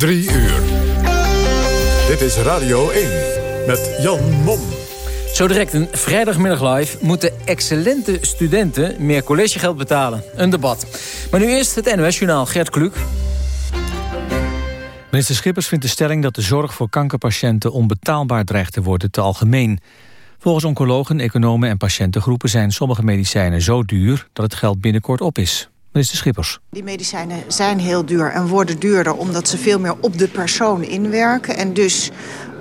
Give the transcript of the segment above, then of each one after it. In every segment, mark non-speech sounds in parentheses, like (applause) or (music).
Drie uur. Dit is Radio 1 met Jan Mom. Zo direct een vrijdagmiddag live moeten excellente studenten meer collegegeld betalen. Een debat. Maar nu eerst het NOS-journaal Gert Kluk. Minister Schippers vindt de stelling dat de zorg voor kankerpatiënten onbetaalbaar dreigt te worden te algemeen. Volgens oncologen, economen en patiëntengroepen zijn sommige medicijnen zo duur dat het geld binnenkort op is. Minister Schippers. Die medicijnen zijn heel duur en worden duurder omdat ze veel meer op de persoon inwerken. En dus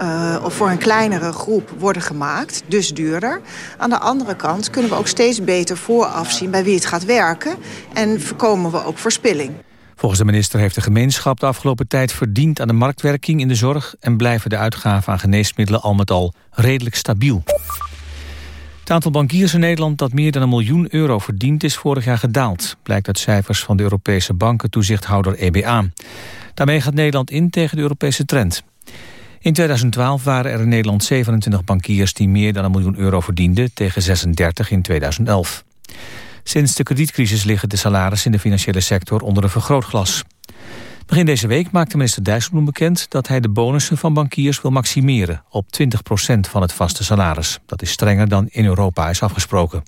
uh, voor een kleinere groep worden gemaakt, dus duurder. Aan de andere kant kunnen we ook steeds beter vooraf zien bij wie het gaat werken. En voorkomen we ook verspilling. Volgens de minister heeft de gemeenschap de afgelopen tijd verdiend aan de marktwerking in de zorg... en blijven de uitgaven aan geneesmiddelen al met al redelijk stabiel. Het aantal bankiers in Nederland dat meer dan een miljoen euro verdient... is vorig jaar gedaald, blijkt uit cijfers van de Europese bankentoezichthouder EBA. Daarmee gaat Nederland in tegen de Europese trend. In 2012 waren er in Nederland 27 bankiers die meer dan een miljoen euro verdienden... tegen 36 in 2011. Sinds de kredietcrisis liggen de salarissen in de financiële sector onder een vergrootglas. Begin deze week maakte minister Dijsselbloem bekend dat hij de bonussen van bankiers wil maximeren op 20% van het vaste salaris. Dat is strenger dan in Europa is afgesproken.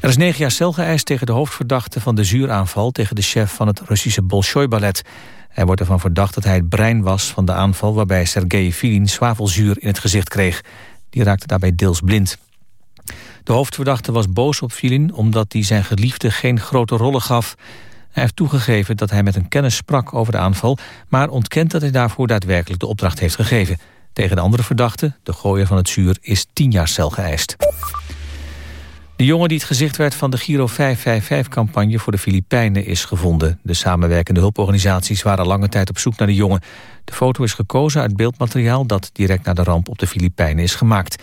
Er is negen jaar cel geëist tegen de hoofdverdachte van de zuuraanval tegen de chef van het Russische Bolshoi-ballet. Hij wordt ervan verdacht dat hij het brein was van de aanval waarbij Sergei Filin zwavelzuur in het gezicht kreeg. Die raakte daarbij deels blind. De hoofdverdachte was boos op Filin omdat hij zijn geliefde geen grote rollen gaf. Hij heeft toegegeven dat hij met een kennis sprak over de aanval... maar ontkent dat hij daarvoor daadwerkelijk de opdracht heeft gegeven. Tegen de andere verdachte, de gooier van het zuur, is tien jaar cel geëist. De jongen die het gezicht werd van de Giro 555-campagne voor de Filipijnen is gevonden. De samenwerkende hulporganisaties waren lange tijd op zoek naar de jongen. De foto is gekozen uit beeldmateriaal dat direct na de ramp op de Filipijnen is gemaakt.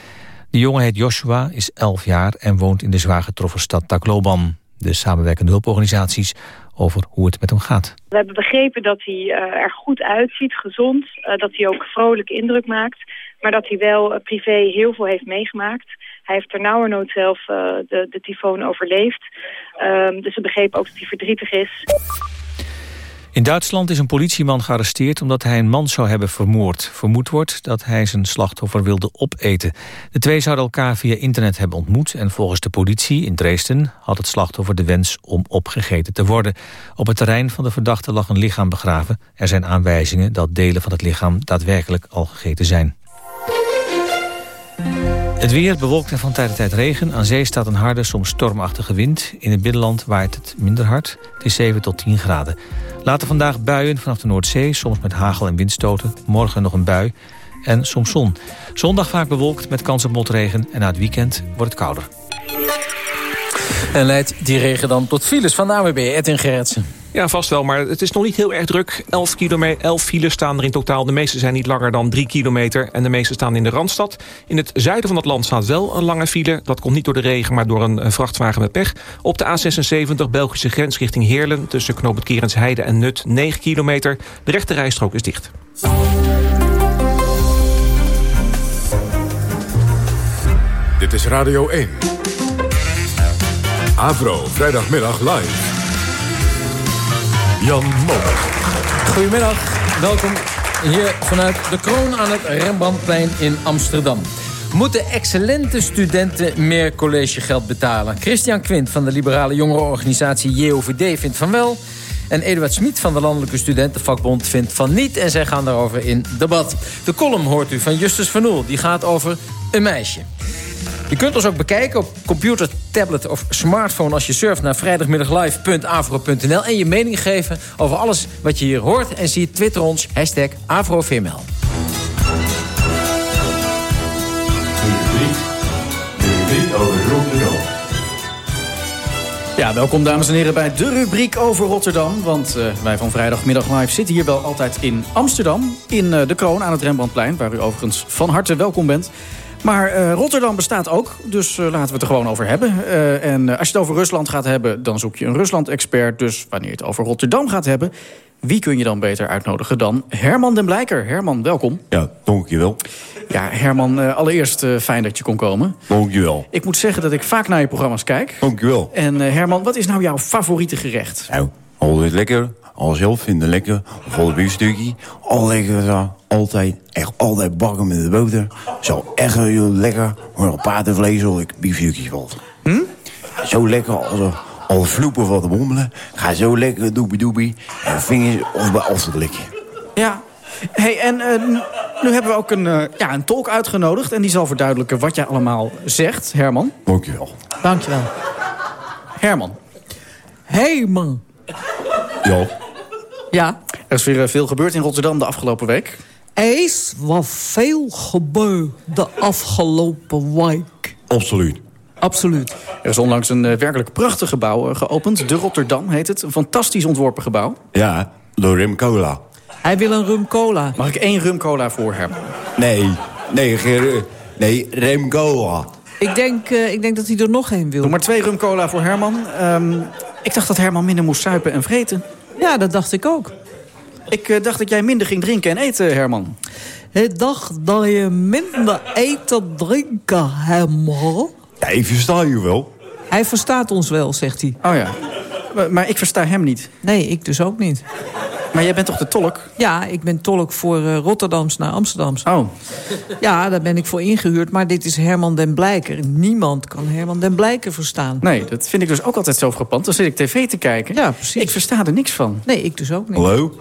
De jongen heet Joshua, is 11 jaar en woont in de zwaar getroffen stad Tacloban. De samenwerkende hulporganisaties over hoe het met hem gaat. We hebben begrepen dat hij uh, er goed uitziet, gezond. Uh, dat hij ook vrolijk indruk maakt. Maar dat hij wel uh, privé heel veel heeft meegemaakt. Hij heeft ternauwernood zelf de, de tyfoon overleefd. Ehm, dus we begrepen ook dat hij verdrietig is. In Duitsland is een politieman gearresteerd omdat hij een man zou hebben vermoord. Vermoed wordt dat hij zijn slachtoffer wilde opeten. De twee zouden elkaar via internet hebben ontmoet... en volgens de politie in Dresden had het slachtoffer de wens om opgegeten te worden. Op het terrein van de verdachte lag een lichaam begraven. Er zijn aanwijzingen dat delen van het lichaam daadwerkelijk al gegeten zijn. Het weer bewolkt en van tijd tot tijd regen. Aan zee staat een harde, soms stormachtige wind. In het binnenland waait het minder hard. Het is 7 tot 10 graden. Later vandaag buien vanaf de Noordzee, soms met hagel en windstoten. Morgen nog een bui en soms zon. Zondag vaak bewolkt met kans op motregen en na het weekend wordt het kouder. En leidt die regen dan tot files van de AWB, Edwin Gerritsen. Ja, vast wel, maar het is nog niet heel erg druk. 11, kilometer, 11 files staan er in totaal. De meeste zijn niet langer dan 3 kilometer. En de meeste staan in de Randstad. In het zuiden van het land staat wel een lange file. Dat komt niet door de regen, maar door een vrachtwagen met pech. Op de A76 Belgische grens richting Heerlen... tussen Knoop Kerensheide en Nut 9 kilometer. De rechte rijstrook is dicht. Dit is Radio 1. Avro, vrijdagmiddag live. Jan Mom. Goedemiddag, welkom hier vanuit de kroon aan het Rembrandtplein in Amsterdam. Moeten excellente studenten meer collegegeld betalen? Christian Quint van de liberale jongerenorganisatie JOVD vindt van wel... En Eduard Smit van de Landelijke Studentenvakbond vindt van niet. En zij gaan daarover in debat. De column hoort u van Justus van Oel. Die gaat over een meisje. Je kunt ons ook bekijken op computer, tablet of smartphone... als je surft naar vrijdagmiddaglive.avro.nl... en je mening geven over alles wat je hier hoort en ziet. Twitter ons, hashtag AfroVML. Ja, welkom dames en heren bij de rubriek over Rotterdam. Want uh, wij van Vrijdagmiddag Live zitten hier wel altijd in Amsterdam. In uh, de Kroon aan het Rembrandtplein, waar u overigens van harte welkom bent. Maar uh, Rotterdam bestaat ook, dus uh, laten we het er gewoon over hebben. Uh, en als je het over Rusland gaat hebben, dan zoek je een Rusland-expert. Dus wanneer je het over Rotterdam gaat hebben... wie kun je dan beter uitnodigen dan Herman den Blijker? Herman, welkom. Ja, dankjewel. Ja, Herman, allereerst fijn dat je kon komen. Dankjewel. Ik moet zeggen dat ik vaak naar je programma's kijk. Dankjewel. En Herman, wat is nou jouw favoriete gerecht? Nou, altijd lekker al zelf vinden lekker. Of een biefstukje. Al lekker zo. Altijd, echt altijd bakken met de boter. Zo echt heel lekker. Maar een paardenvlees of ik biefstukjes valt. Hm? Zo lekker als een al vloepen van de bommelen. Ga zo lekker doobie doobie. En vingers of bij af te Ja. Hey, en uh, nu hebben we ook een, uh, ja, een tolk uitgenodigd. En die zal verduidelijken wat jij allemaal zegt. Herman. Dankjewel. Dankjewel. Herman. Hey man. Ja. Ja. Er is weer veel gebeurd in Rotterdam de afgelopen week. Er is wat veel gebeurd de afgelopen week. Absoluut. Absoluut. Er is onlangs een uh, werkelijk prachtig gebouw uh, geopend. De Rotterdam heet het. Een fantastisch ontworpen gebouw. Ja, door Rim Cola. Hij wil een rum cola. Mag ik één rum cola voor hem? Nee, nee, geen, nee, Rim Cola. Ik denk, uh, ik denk dat hij er nog één wil. Doe maar twee rum cola voor Herman. Um, ik dacht dat Herman minder moest suipen en vreten. Ja, dat dacht ik ook. Ik dacht dat jij minder ging drinken en eten, Herman. Ik dacht dat je minder eten drinken, Herman. Ja, ik versta je wel. Hij verstaat ons wel, zegt hij. Oh ja. Maar, maar ik versta hem niet. Nee, ik dus ook niet. Maar jij bent toch de tolk? Ja, ik ben tolk voor uh, Rotterdams naar Amsterdams. Oh. Ja, daar ben ik voor ingehuurd. Maar dit is Herman den Blijker. Niemand kan Herman den Blijker verstaan. Nee, dat vind ik dus ook altijd zo frappant. Dan zit ik tv te kijken. Ja, precies. Ik versta er niks van. Nee, ik dus ook niet. Hallo?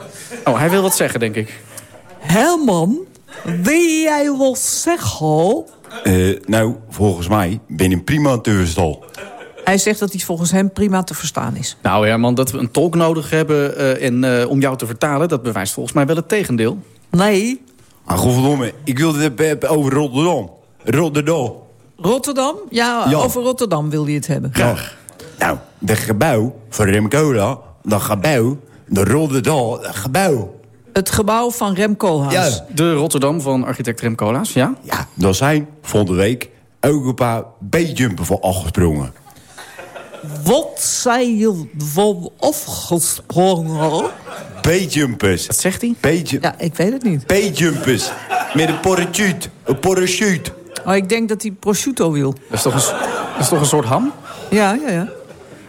Oh, hij wil wat zeggen, denk ik. Herman, wil jij wat zeggen? Uh, nou, volgens mij ben ik prima te verstaan. Hij zegt dat hij volgens hem prima te verstaan is. Nou Herman, dat we een tolk nodig hebben uh, en, uh, om jou te vertalen... dat bewijst volgens mij wel het tegendeel. Nee. Ah, godverdomme, ik wilde het hebben over Rotterdam. Rotterdam. Rotterdam? Ja, ja, over Rotterdam wil hij het hebben. Graag. Nou, de gebouw van Remcola, dat gebouw, de Rotterdam, dat gebouw. Het gebouw van Rem Koolhaas. Ja. De Rotterdam van architect Rem Koolhaas, ja? Ja, daar zijn volgende week ook een paar B-jumpen voor afgesprongen. Wat zijn je van afgesprongen? B-jumpers. Wat zegt hij? B ja, ik weet het niet. B-jumpers. Met een parachute. Een parachute. Oh, ik denk dat hij prosciutto wil. Dat is toch een, dat is toch een soort ham? Ja, ja, ja.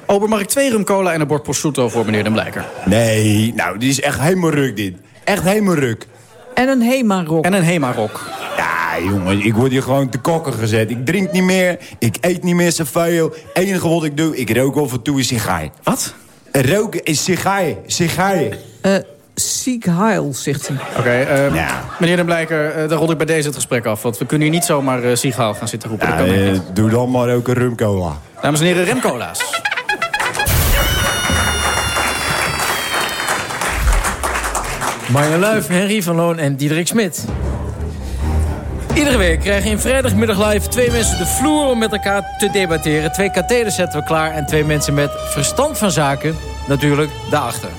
Ober, mag ik twee rum cola en een bord prosciutto voor meneer Den Blijker? Nee, nou, dit is echt helemaal ruk, dit. Echt helemaal ruk. En een Hema-rok. En een Hema-rok. Ja, jongen, ik word hier gewoon te kokken gezet. Ik drink niet meer, ik eet niet meer zoveel. Het enige wat ik doe, ik rook af en toe een sigaar. Wat? Roken is sigaar, sigaar. Eh, ziek heil, zegt hij. Oké, okay, uh, ja. meneer Den Blijker, uh, dan rol ik bij deze het gesprek af. Want we kunnen hier niet zomaar uh, ziek heil gaan zitten roepen. Ja, dat kan uh, niet. doe dan maar ook een rumcola. Dames en heren, remcola's. Marjan Luif, Henry van Loon en Diederik Smit. Iedere week krijgen in vrijdagmiddag live twee mensen de vloer om met elkaar te debatteren. Twee katheders zetten we klaar en twee mensen met verstand van zaken natuurlijk daarachter.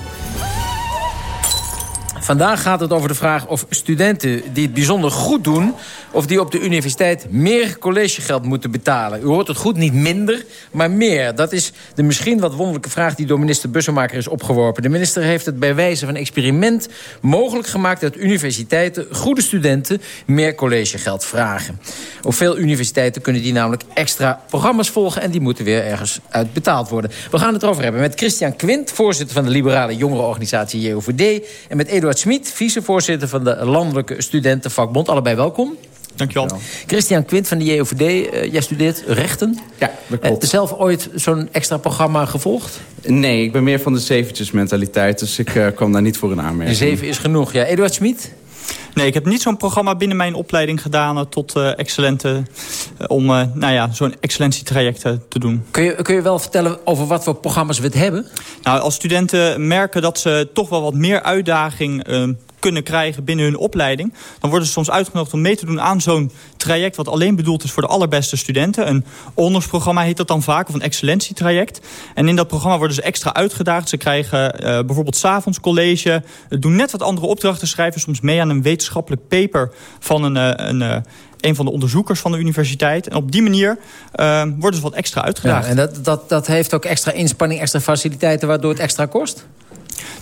Vandaag gaat het over de vraag of studenten die het bijzonder goed doen... of die op de universiteit meer collegegeld moeten betalen. U hoort het goed, niet minder, maar meer. Dat is de misschien wat wonderlijke vraag die door minister Bussemaker is opgeworpen. De minister heeft het bij wijze van experiment mogelijk gemaakt... dat universiteiten goede studenten meer collegegeld vragen. Op veel universiteiten kunnen die namelijk extra programma's volgen... en die moeten weer ergens uit betaald worden. We gaan het erover hebben met Christian Quint... voorzitter van de liberale jongerenorganisatie JOVD... en met Eduard Smit, vicevoorzitter van de Landelijke Studentenvakbond. Allebei welkom. Dankjewel. Christian Quint van de JOVD, uh, jij studeert rechten. Ja, dat klopt. Uh, zelf ooit zo'n extra programma gevolgd? Nee, ik ben meer van de zeventjes mentaliteit, dus ik uh, kwam daar niet voor een aanmerking. De zeven is genoeg, ja. Eduard Smit? Nee, ik heb niet zo'n programma binnen mijn opleiding gedaan tot uh, excellente... Om uh, nou ja, zo'n excellentietraject te doen. Kun je, kun je wel vertellen over wat voor programma's we het hebben? Nou, als studenten merken dat ze toch wel wat meer uitdaging kunnen krijgen binnen hun opleiding... dan worden ze soms uitgenodigd om mee te doen aan zo'n traject... wat alleen bedoeld is voor de allerbeste studenten. Een ondersprogramma heet dat dan vaak, of een excellentietraject. En in dat programma worden ze extra uitgedaagd. Ze krijgen uh, bijvoorbeeld s'avonds college... doen net wat andere opdrachten, schrijven soms mee aan een wetenschappelijk paper... van een, uh, een, een van de onderzoekers van de universiteit. En op die manier uh, worden ze wat extra uitgedaagd. Ja, en dat, dat, dat heeft ook extra inspanning, extra faciliteiten... waardoor het extra kost?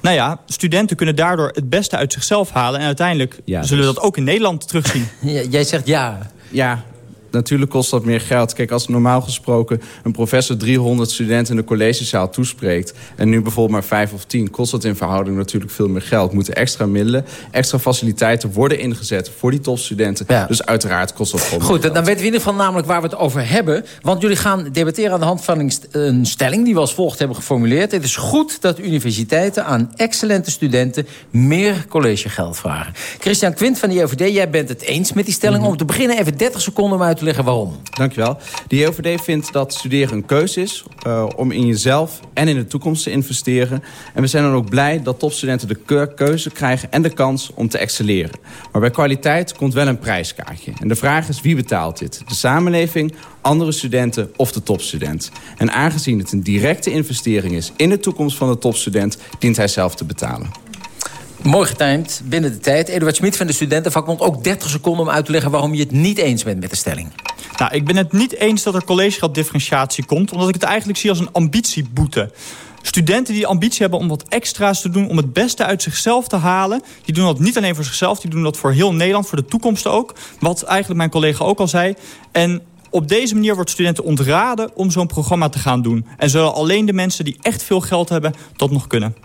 Nou ja, studenten kunnen daardoor het beste uit zichzelf halen. En uiteindelijk ja, zullen we dus... dat ook in Nederland terugzien. (laughs) Jij zegt ja. Ja, natuurlijk kost dat meer geld. Kijk, als normaal gesproken een professor 300 studenten in de collegezaal toespreekt... en nu bijvoorbeeld maar 5 of 10, kost dat in verhouding natuurlijk veel meer geld. Moeten extra middelen, extra faciliteiten worden ingezet voor die topstudenten. Dus uiteraard kost dat gewoon Goed, dan weten we in ieder geval namelijk waar we het over hebben. Want jullie gaan debatteren aan de hand van een stelling... die we als volgt hebben geformuleerd. Het is goed dat universiteiten aan excellente studenten... meer collegegeld vragen. Christian Quint van de JOVD, jij bent het eens met die stelling. Mhm. Om te beginnen even 30 seconden om uit te leggen waarom. Dankjewel. De JOVD vindt dat studeren een keuze is... Uh, om in jezelf en in de toekomst te investeren. En we zijn dan ook blij dat topstudenten de keuze krijgen... en de kans om te excelleren. Maar bij kwaliteit komt wel een prijskaartje. En de vraag is wie betaalt dit? De samenleving, andere studenten of de topstudent? En aangezien het een directe investering is in de toekomst van de topstudent... dient hij zelf te betalen. Mooi getimed, binnen de tijd. Eduard Smit van de Studentenvakbond, ook 30 seconden om uit te leggen... waarom je het niet eens bent met de stelling. Nou, ik ben het niet eens dat er collegegelddifferentiatie komt... omdat ik het eigenlijk zie als een ambitieboete. Studenten die ambitie hebben om wat extra's te doen... om het beste uit zichzelf te halen... die doen dat niet alleen voor zichzelf... die doen dat voor heel Nederland, voor de toekomst ook. Wat eigenlijk mijn collega ook al zei. En op deze manier wordt studenten ontraden om zo'n programma te gaan doen. En zullen alleen de mensen die echt veel geld hebben dat nog kunnen.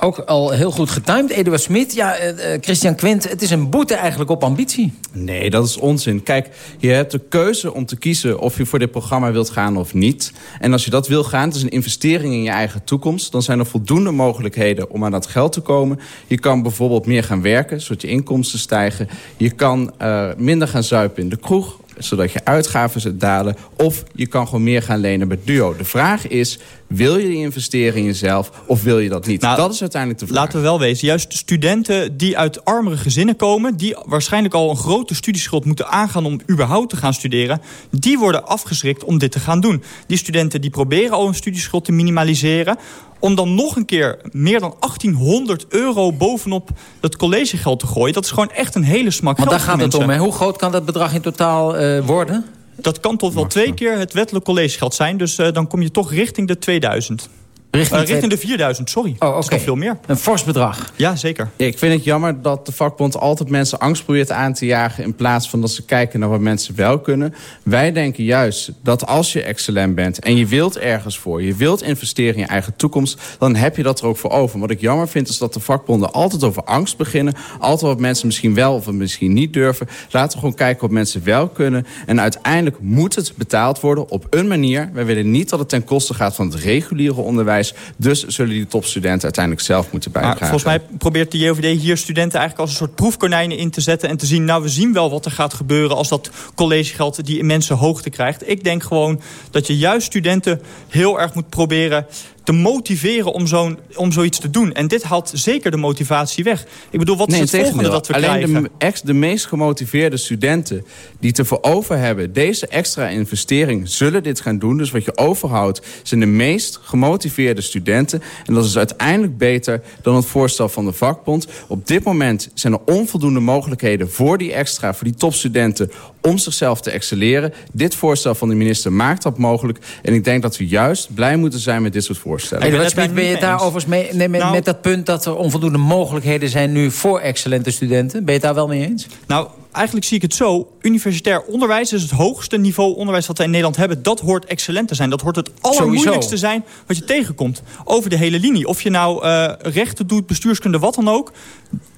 Ook al heel goed getimed. Eduard Smit, ja, uh, Christian Quint, het is een boete eigenlijk op ambitie. Nee, dat is onzin. Kijk, je hebt de keuze om te kiezen of je voor dit programma wilt gaan of niet. En als je dat wil gaan, het is een investering in je eigen toekomst... dan zijn er voldoende mogelijkheden om aan dat geld te komen. Je kan bijvoorbeeld meer gaan werken, zodat je inkomsten stijgen. Je kan uh, minder gaan zuipen in de kroeg zodat je uitgaven dalen. Of je kan gewoon meer gaan lenen bij Duo. De vraag is, wil je investeren in jezelf of wil je dat niet? Nou, dat is uiteindelijk de vraag. Laten we wel wezen, juist studenten die uit armere gezinnen komen... die waarschijnlijk al een grote studieschuld moeten aangaan om überhaupt te gaan studeren... die worden afgeschrikt om dit te gaan doen. Die studenten die proberen al een studieschuld te minimaliseren om dan nog een keer meer dan 1800 euro bovenop het collegegeld te gooien... dat is gewoon echt een hele smak geld Maar daar gaat het om. Hè? Hoe groot kan dat bedrag in totaal uh, worden? Dat kan tot wel twee keer het wettelijk collegegeld zijn. Dus uh, dan kom je toch richting de 2000. Richting, uh, richting de 4000, sorry. Oh, Dat is nog veel meer. Een fors bedrag. Ja, zeker. Ja, ik vind het jammer dat de vakbond altijd mensen angst probeert aan te jagen... in plaats van dat ze kijken naar wat mensen wel kunnen. Wij denken juist dat als je excellent bent en je wilt ergens voor... je wilt investeren in je eigen toekomst, dan heb je dat er ook voor over. Wat ik jammer vind is dat de vakbonden altijd over angst beginnen. Altijd wat mensen misschien wel of misschien niet durven. Laten we gewoon kijken wat mensen wel kunnen. En uiteindelijk moet het betaald worden op een manier. Wij willen niet dat het ten koste gaat van het reguliere onderwijs dus zullen die topstudenten uiteindelijk zelf moeten bijdragen. Maar volgens mij probeert de JOVD hier studenten eigenlijk als een soort proefkonijnen in te zetten... en te zien, nou we zien wel wat er gaat gebeuren als dat collegegeld die immense hoogte krijgt. Ik denk gewoon dat je juist studenten heel erg moet proberen te motiveren om, zo'n, om zoiets te doen. En dit haalt zeker de motivatie weg. Ik bedoel, wat is het volgende dat we Alleen krijgen? De, ex, de meest gemotiveerde studenten die te voor over hebben... deze extra investering zullen dit gaan doen. Dus wat je overhoudt zijn de meest gemotiveerde studenten. En dat is uiteindelijk beter dan het voorstel van de vakbond. Op dit moment zijn er onvoldoende mogelijkheden voor die extra... voor die topstudenten om zichzelf te excelleren. Dit voorstel van de minister maakt dat mogelijk. En ik denk dat we juist blij moeten zijn met dit soort voorstellen. Hey, ben, je het daar overigens mee, nee, met, Nou- met dat punt... dat er onvoldoende mogelijkheden zijn nu voor excellente studenten? Ben je het daar wel mee eens? Nou, eigenlijk zie ik het zo. Universitair onderwijs is het hoogste niveau onderwijs wat wij in Nederland hebben. Dat hoort excellent te zijn. Dat hoort het allermoeilijkste zijn wat je tegenkomt. Over de hele linie. Of je nou uh, rechten doet, bestuurskunde, wat dan ook.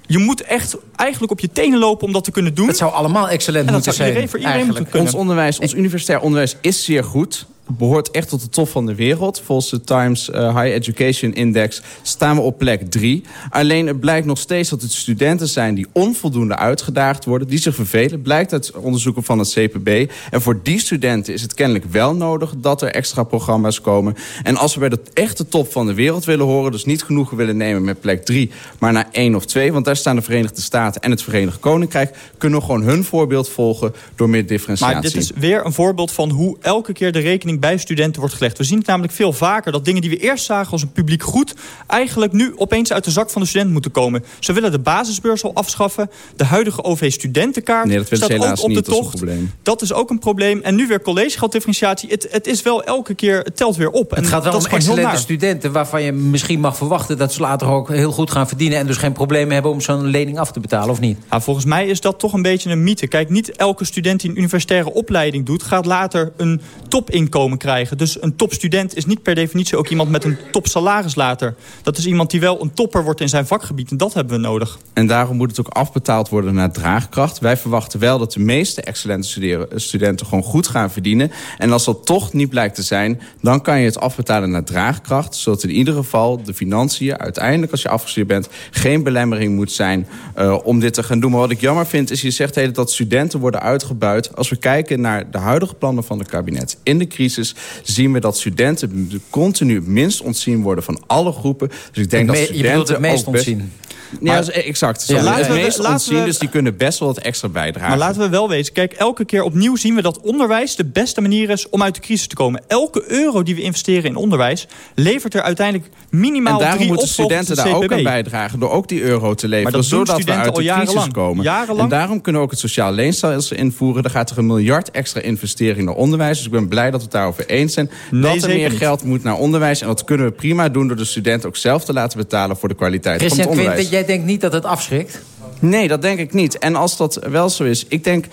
Je moet echt eigenlijk op je tenen lopen om dat te kunnen doen. Dat zou allemaal excellent en dat moeten iedereen, zijn. voor iedereen moeten kunnen. Ons onderwijs, ons universitair onderwijs is zeer goed. Behoort echt tot de top van de wereld. Volgens de Times uh, High Education Index staan we op plek 3. Alleen het blijkt nog steeds dat het studenten zijn die onvoldoende uitgedaagd worden. Die zich vervelen. Blijkt uit onderzoeken van het CPB. En voor die studenten is het kennelijk wel nodig dat er extra programma's komen. En als we bij de echte top van de wereld willen horen. Dus niet genoegen willen nemen met plek 3. Maar naar 1 of 2. Want daar staan de Verenigde Staten en het Verenigd Koninkrijk. Kunnen we gewoon hun voorbeeld volgen door meer differentiatie. Maar dit is weer een voorbeeld van hoe elke keer de rekening bij studenten wordt gelegd. We zien het namelijk veel vaker dat dingen die we eerst zagen als een publiek goed... eigenlijk nu opeens uit de zak van de student moeten komen. Ze willen de basisbeurs al afschaffen. De huidige OV-studentenkaart nee, dat staat helaas ook op niet, de tocht. Dat is, dat is ook een probleem. En nu weer collegegelddifferentiatie. Het, het is wel elke keer, het telt weer op. Het gaat wel dat om excellente studenten... waarvan je misschien mag verwachten dat ze later ook heel goed gaan verdienen... en dus geen problemen hebben om zo'n lening af te betalen, of niet? Ja, volgens mij is dat toch een beetje een mythe. Kijk, niet elke student die een universitaire opleiding doet... gaat later een topinkomen krijgen. Dus een topstudent is niet per definitie ook iemand met een topsalaris later. Dat is iemand die wel een topper wordt in zijn vakgebied. En dat hebben we nodig. En daarom moet het ook afbetaald worden naar draagkracht. Wij verwachten wel dat de meeste excellente studenten gewoon goed gaan verdienen. En als dat toch niet blijkt te zijn... dan kan je het afbetalen naar draagkracht. Zodat in ieder geval de financiën uiteindelijk als je afgestudeerd bent... geen belemmering moet zijn uh, om dit te gaan doen. Maar wat ik jammer vind is, je zegt hele dat studenten worden uitgebuit. Als we kijken naar de huidige plannen van het kabinet in de crisis... zien we dat studenten continu het minst ontzien worden van alle groepen. Dus ik denk dat studenten je het meest ontzien? Ja, maar, exact. Ja, laten het we, laten ontzien, we, dus die kunnen best wel wat extra bijdragen. Maar laten we wel weten, kijk, elke keer opnieuw zien we dat onderwijs de beste manier is om uit de crisis te komen. Elke euro die we investeren in onderwijs levert er uiteindelijk minimaal en daarom moeten studenten daar ook aan bijdragen door ook die euro te leveren, zodat we uit de crisis komen. Jarenlang. En daarom kunnen we ook het sociaal leenstelsel invoeren. Er gaat er een miljard extra investering naar onderwijs. Dus ik ben blij dat we het daarover eens zijn. Nee, dat er meer geld moet naar onderwijs. En dat kunnen we prima doen door de studenten ook zelf te laten betalen voor de kwaliteit Christian van het onderwijs. Quint, jij denkt niet dat het afschrikt? Nee, dat denk ik niet. En als dat wel zo is, ik denk...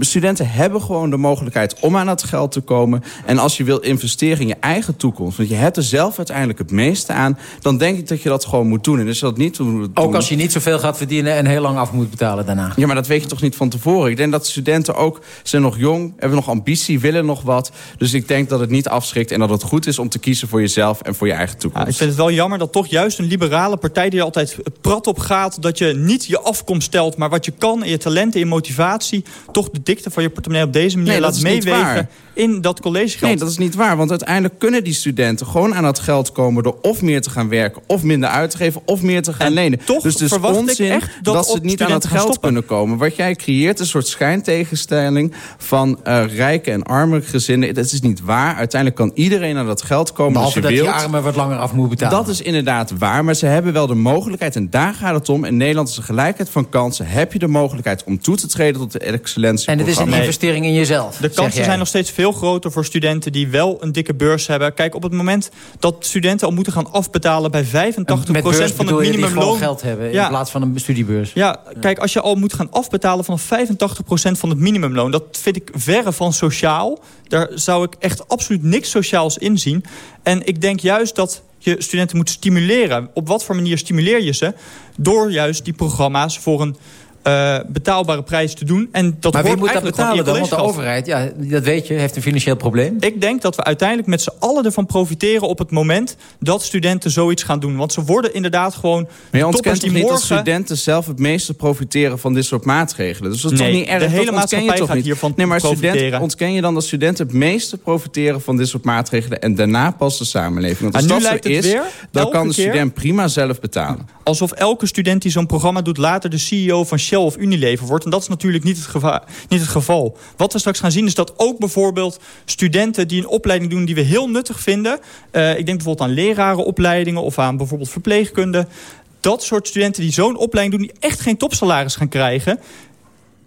studenten hebben gewoon de mogelijkheid om aan het geld te komen. En als je wil investeren in je eigen toekomst... want je hebt er zelf uiteindelijk het meeste aan... dan denk ik dat je dat gewoon moet doen. En dus dat niet doen, Ook als je niet zoveel gaat verdienen en heel lang af moet betalen daarna. Ja, maar dat weet je toch niet van tevoren. Ik denk dat studenten ook zijn nog jong, hebben nog ambitie, willen nog wat. Dus ik denk dat het niet afschrikt en dat het goed is om te kiezen voor jezelf en voor je eigen toekomst. Ja, ik vind het wel jammer dat toch juist een liberale partij die er altijd prat op gaat... dat je niet je afkomst stelt, maar wat je kan en je talenten en je motivatie... toch de dikte van je portemonnee op deze manier nee, laat meewegen in dat collegegeld. Nee, dat is niet waar. Want uiteindelijk kunnen die studenten gewoon aan het geld komen... door of meer te gaan werken, of minder uit te geven, of meer te gaan en lenen. Toch dus is onzin echt dat, dat, ze niet aan het geld kunnen komen. Wat jij creëert is een soort schijntegenstelling... van uh, rijke en arme gezinnen. Dat is niet waar. Uiteindelijk kan iedereen aan dat geld komen Behalve als je dat wilt. die armen wat langer af moet betalen. Dat is inderdaad waar, maar ze hebben wel de mogelijkheid... en daar gaat het om. In Nederland is de gelijkheid van kansen. Heb je de mogelijkheid om toe te treden tot de excellentie. En het is een investering in jezelf. De kansen zijn nog steeds veel groter voor studenten die wel een dikke beurs hebben. Kijk, op het moment dat studenten al moeten gaan afbetalen bij 85% van het minimumloon. geld hebben in plaats van een studiebeurs. Ja, kijk, als je al moet gaan afbetalen van 85% van het minimumloon, dat vind ik verre van sociaal. Daar zou ik echt absoluut niks sociaals in zien. En ik denk juist dat je studenten moet stimuleren. Op wat voor manier stimuleer je ze? Door juist die programma's voor een uh, betaalbare prijs te doen. En dat maar wie moet dat betalen dan? Want de overheid, ja, dat weet je, heeft een financieel probleem. Ik denk dat we uiteindelijk met z'n allen ervan profiteren... op het moment dat studenten zoiets gaan doen. Want ze worden inderdaad gewoon... Maar je ontkent die niet morgen... dat studenten zelf het meeste profiteren van dit soort maatregelen? Dus dat is nee, toch niet erg? de hele maatschappij toch gaat niet? hiervan nee, maar profiteren. Student, ontken je dan dat studenten het meeste profiteren van dit soort maatregelen... en daarna pas de samenleving? Want als nu dat lijkt zo het is, weer, dan kan de keer, student prima zelf betalen. Alsof elke student die zo'n programma doet... later de CEO van Shell of Unilever wordt. En dat is natuurlijk niet het, niet het geval. Wat we straks gaan zien is dat ook bijvoorbeeld studenten... die een opleiding doen die we heel nuttig vinden... Uh, ik denk bijvoorbeeld aan lerarenopleidingen... of aan bijvoorbeeld verpleegkunde... dat soort studenten die zo'n opleiding doen... die echt geen topsalaris gaan krijgen...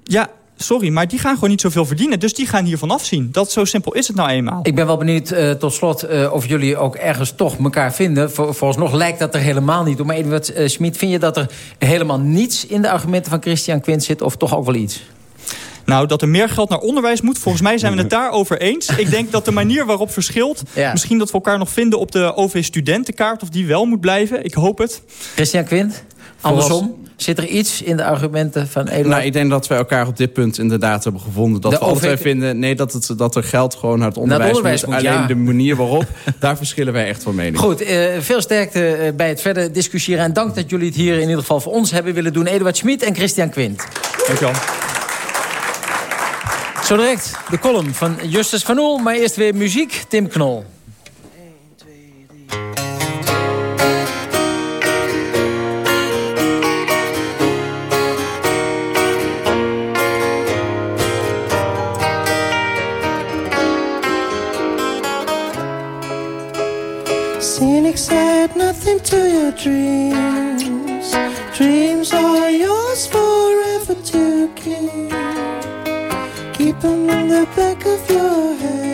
ja, sorry, maar die gaan gewoon niet zoveel verdienen. Dus die gaan hiervan afzien. Dat zo simpel is het nou eenmaal. Ik ben wel benieuwd uh, tot slot uh, of jullie ook ergens toch elkaar vinden. Voor, vooralsnog lijkt dat er helemaal niet om. Maar Eduard uh, Schmid, vind je dat er helemaal niets in de argumenten van Christian Quint zit... of toch ook wel iets? Nou, dat er meer geld naar onderwijs moet. Volgens mij zijn we het (laughs) daarover eens. Ik denk dat de manier waarop verschilt... (laughs) Ja. misschien dat we elkaar nog vinden op de OV-studentenkaart... of die wel moet blijven. Ik hoop het. Christian Quint, andersom. Zit er iets in de argumenten van Eduard? Nou, ik denk dat we elkaar op dit punt inderdaad hebben gevonden. Dat de we allebei vinden nee, dat, het, dat er geld gewoon naar het onderwijs, naar het onderwijs moet. moet. Alleen ja. de manier waarop, (laughs) daar verschillen wij echt van mening. Goed, uh, veel sterkte uh, bij het verder discussiëren. En dank dat jullie het hier in ieder geval voor ons hebben willen doen. Eduard Schmid en Christian Quint. Dank je wel. Zo direct de column van Justus van Oel. Maar eerst weer muziek, Tim Knol. Into your dreams. Dreams are yours forever to keep. Keep them in the back of your head. Head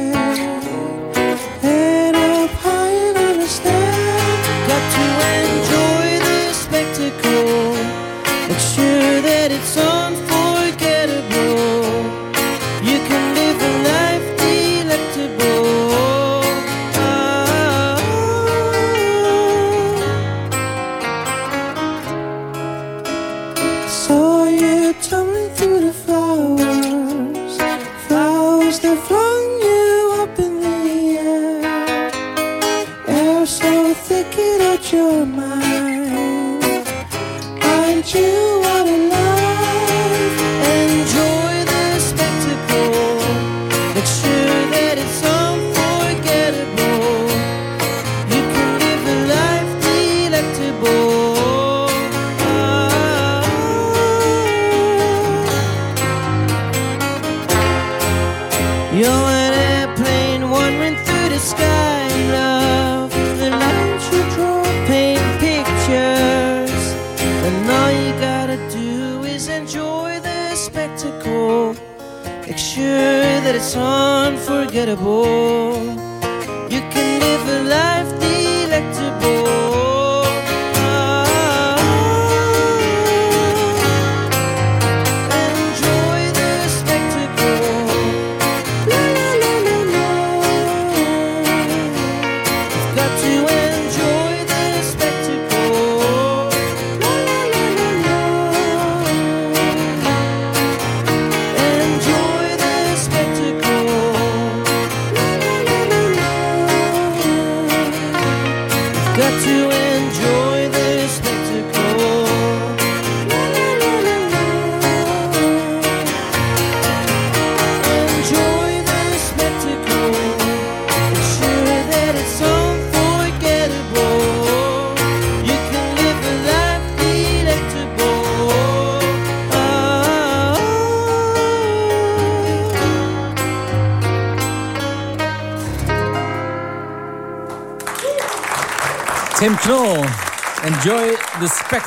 spectacle. Make sure that it's unforgettable.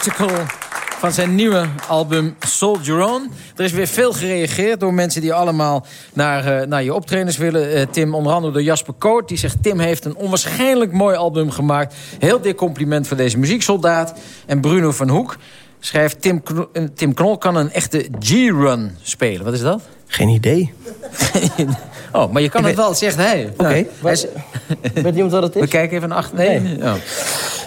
Spectacle van zijn nieuwe album Soldier On. Er is weer veel gereageerd door mensen die allemaal naar, eh, naar je optredens willen. Eh, Tim, onder andere door Jasper Koot. Die zegt, Tim heeft een onwaarschijnlijk mooi album gemaakt. Heel dik compliment voor deze muzieksoldaat. En Bruno van Hoek schrijft... Tim, Kno- eh, Tim Knol kan een echte G-run spelen. Wat is dat? Geen idee. (laughs) oh, maar je kan het wel, zegt hij. Oké. Nou, Weet iemand wat het is? We kijken even naar achter. Nee. Oh.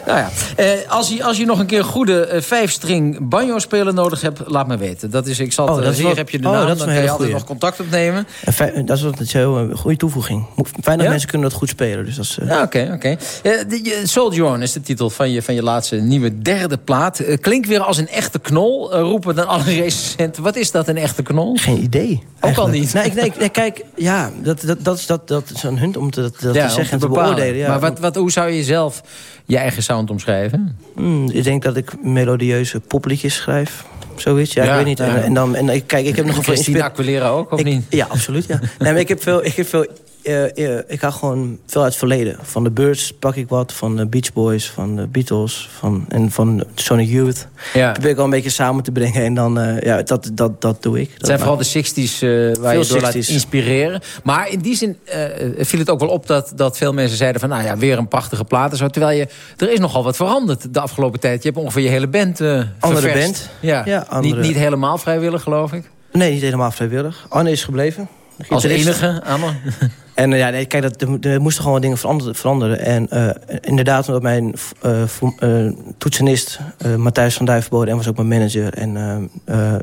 Nou ja. Eh, als, je, als je nog een keer goede eh, vijfstring banjo-speler nodig hebt, laat me weten. Dat is, ik zal Oh, dat is hier heb je de oh, naam, dat is dan kan je altijd nog contact opnemen. En Dat is wat een een goede toevoeging. Mo- Fijn dat Ja? mensen kunnen dat goed spelen. Dus dat is, eh, Ja, oké, oké. Eh, Soldier On is de titel van je, van je laatste nieuwe derde plaat. Eh, klinkt weer als een echte knol, eh, roepen dan alle (laughs) recensenten. Wat is dat, een echte knol? Geen idee. Ook al niet. Nee, ik, nee, nee, kijk, ja, dat, dat, dat, is, dat, dat is aan hun om te, dat, dat Ja, te zeggen en te beoordelen. Ja. Maar wat, wat, hoe zou je zelf je eigen sound omschrijven? Hmm, ik denk dat ik melodieuze popliedjes schrijf. Zoiets, ja, Ja, ik weet niet. En, en dan, en kijk, ik heb nog een veel Christina inspira- Aguilera ook, of ik, niet? Ja, absoluut, ja. nee, maar ik heb veel, ik heb veel eh, eh, ik hou gewoon veel uit het verleden. Van de Birds pak ik wat, van de Beach Boys, van de Beatles van, en van Sonic Youth. Ja. Dat probeer ik al een beetje samen te brengen en dan, eh, ja, dat, dat, dat doe ik. Het zijn vooral de 60s eh, waar Veel je door laat 60s. inspireren. Maar in die zin viel het ook wel op dat, dat veel mensen zeiden van... nou ja, weer een prachtige plaat zo. Terwijl je, er is nogal wat veranderd de afgelopen tijd. Je hebt ongeveer je hele band Andere band. Ja, Ja, andere- Niet, niet helemaal vrijwillig, geloof ik. Nee, niet helemaal vrijwillig. Anne is gebleven. Als enige, Anne. (laughs) En eh, ja, nee, kijk, dat, er, er moesten gewoon wat dingen veranderen. veranderen. En eh, inderdaad, omdat mijn eh, toetsenist Matthijs van Duivenbode... en was ook mijn manager. En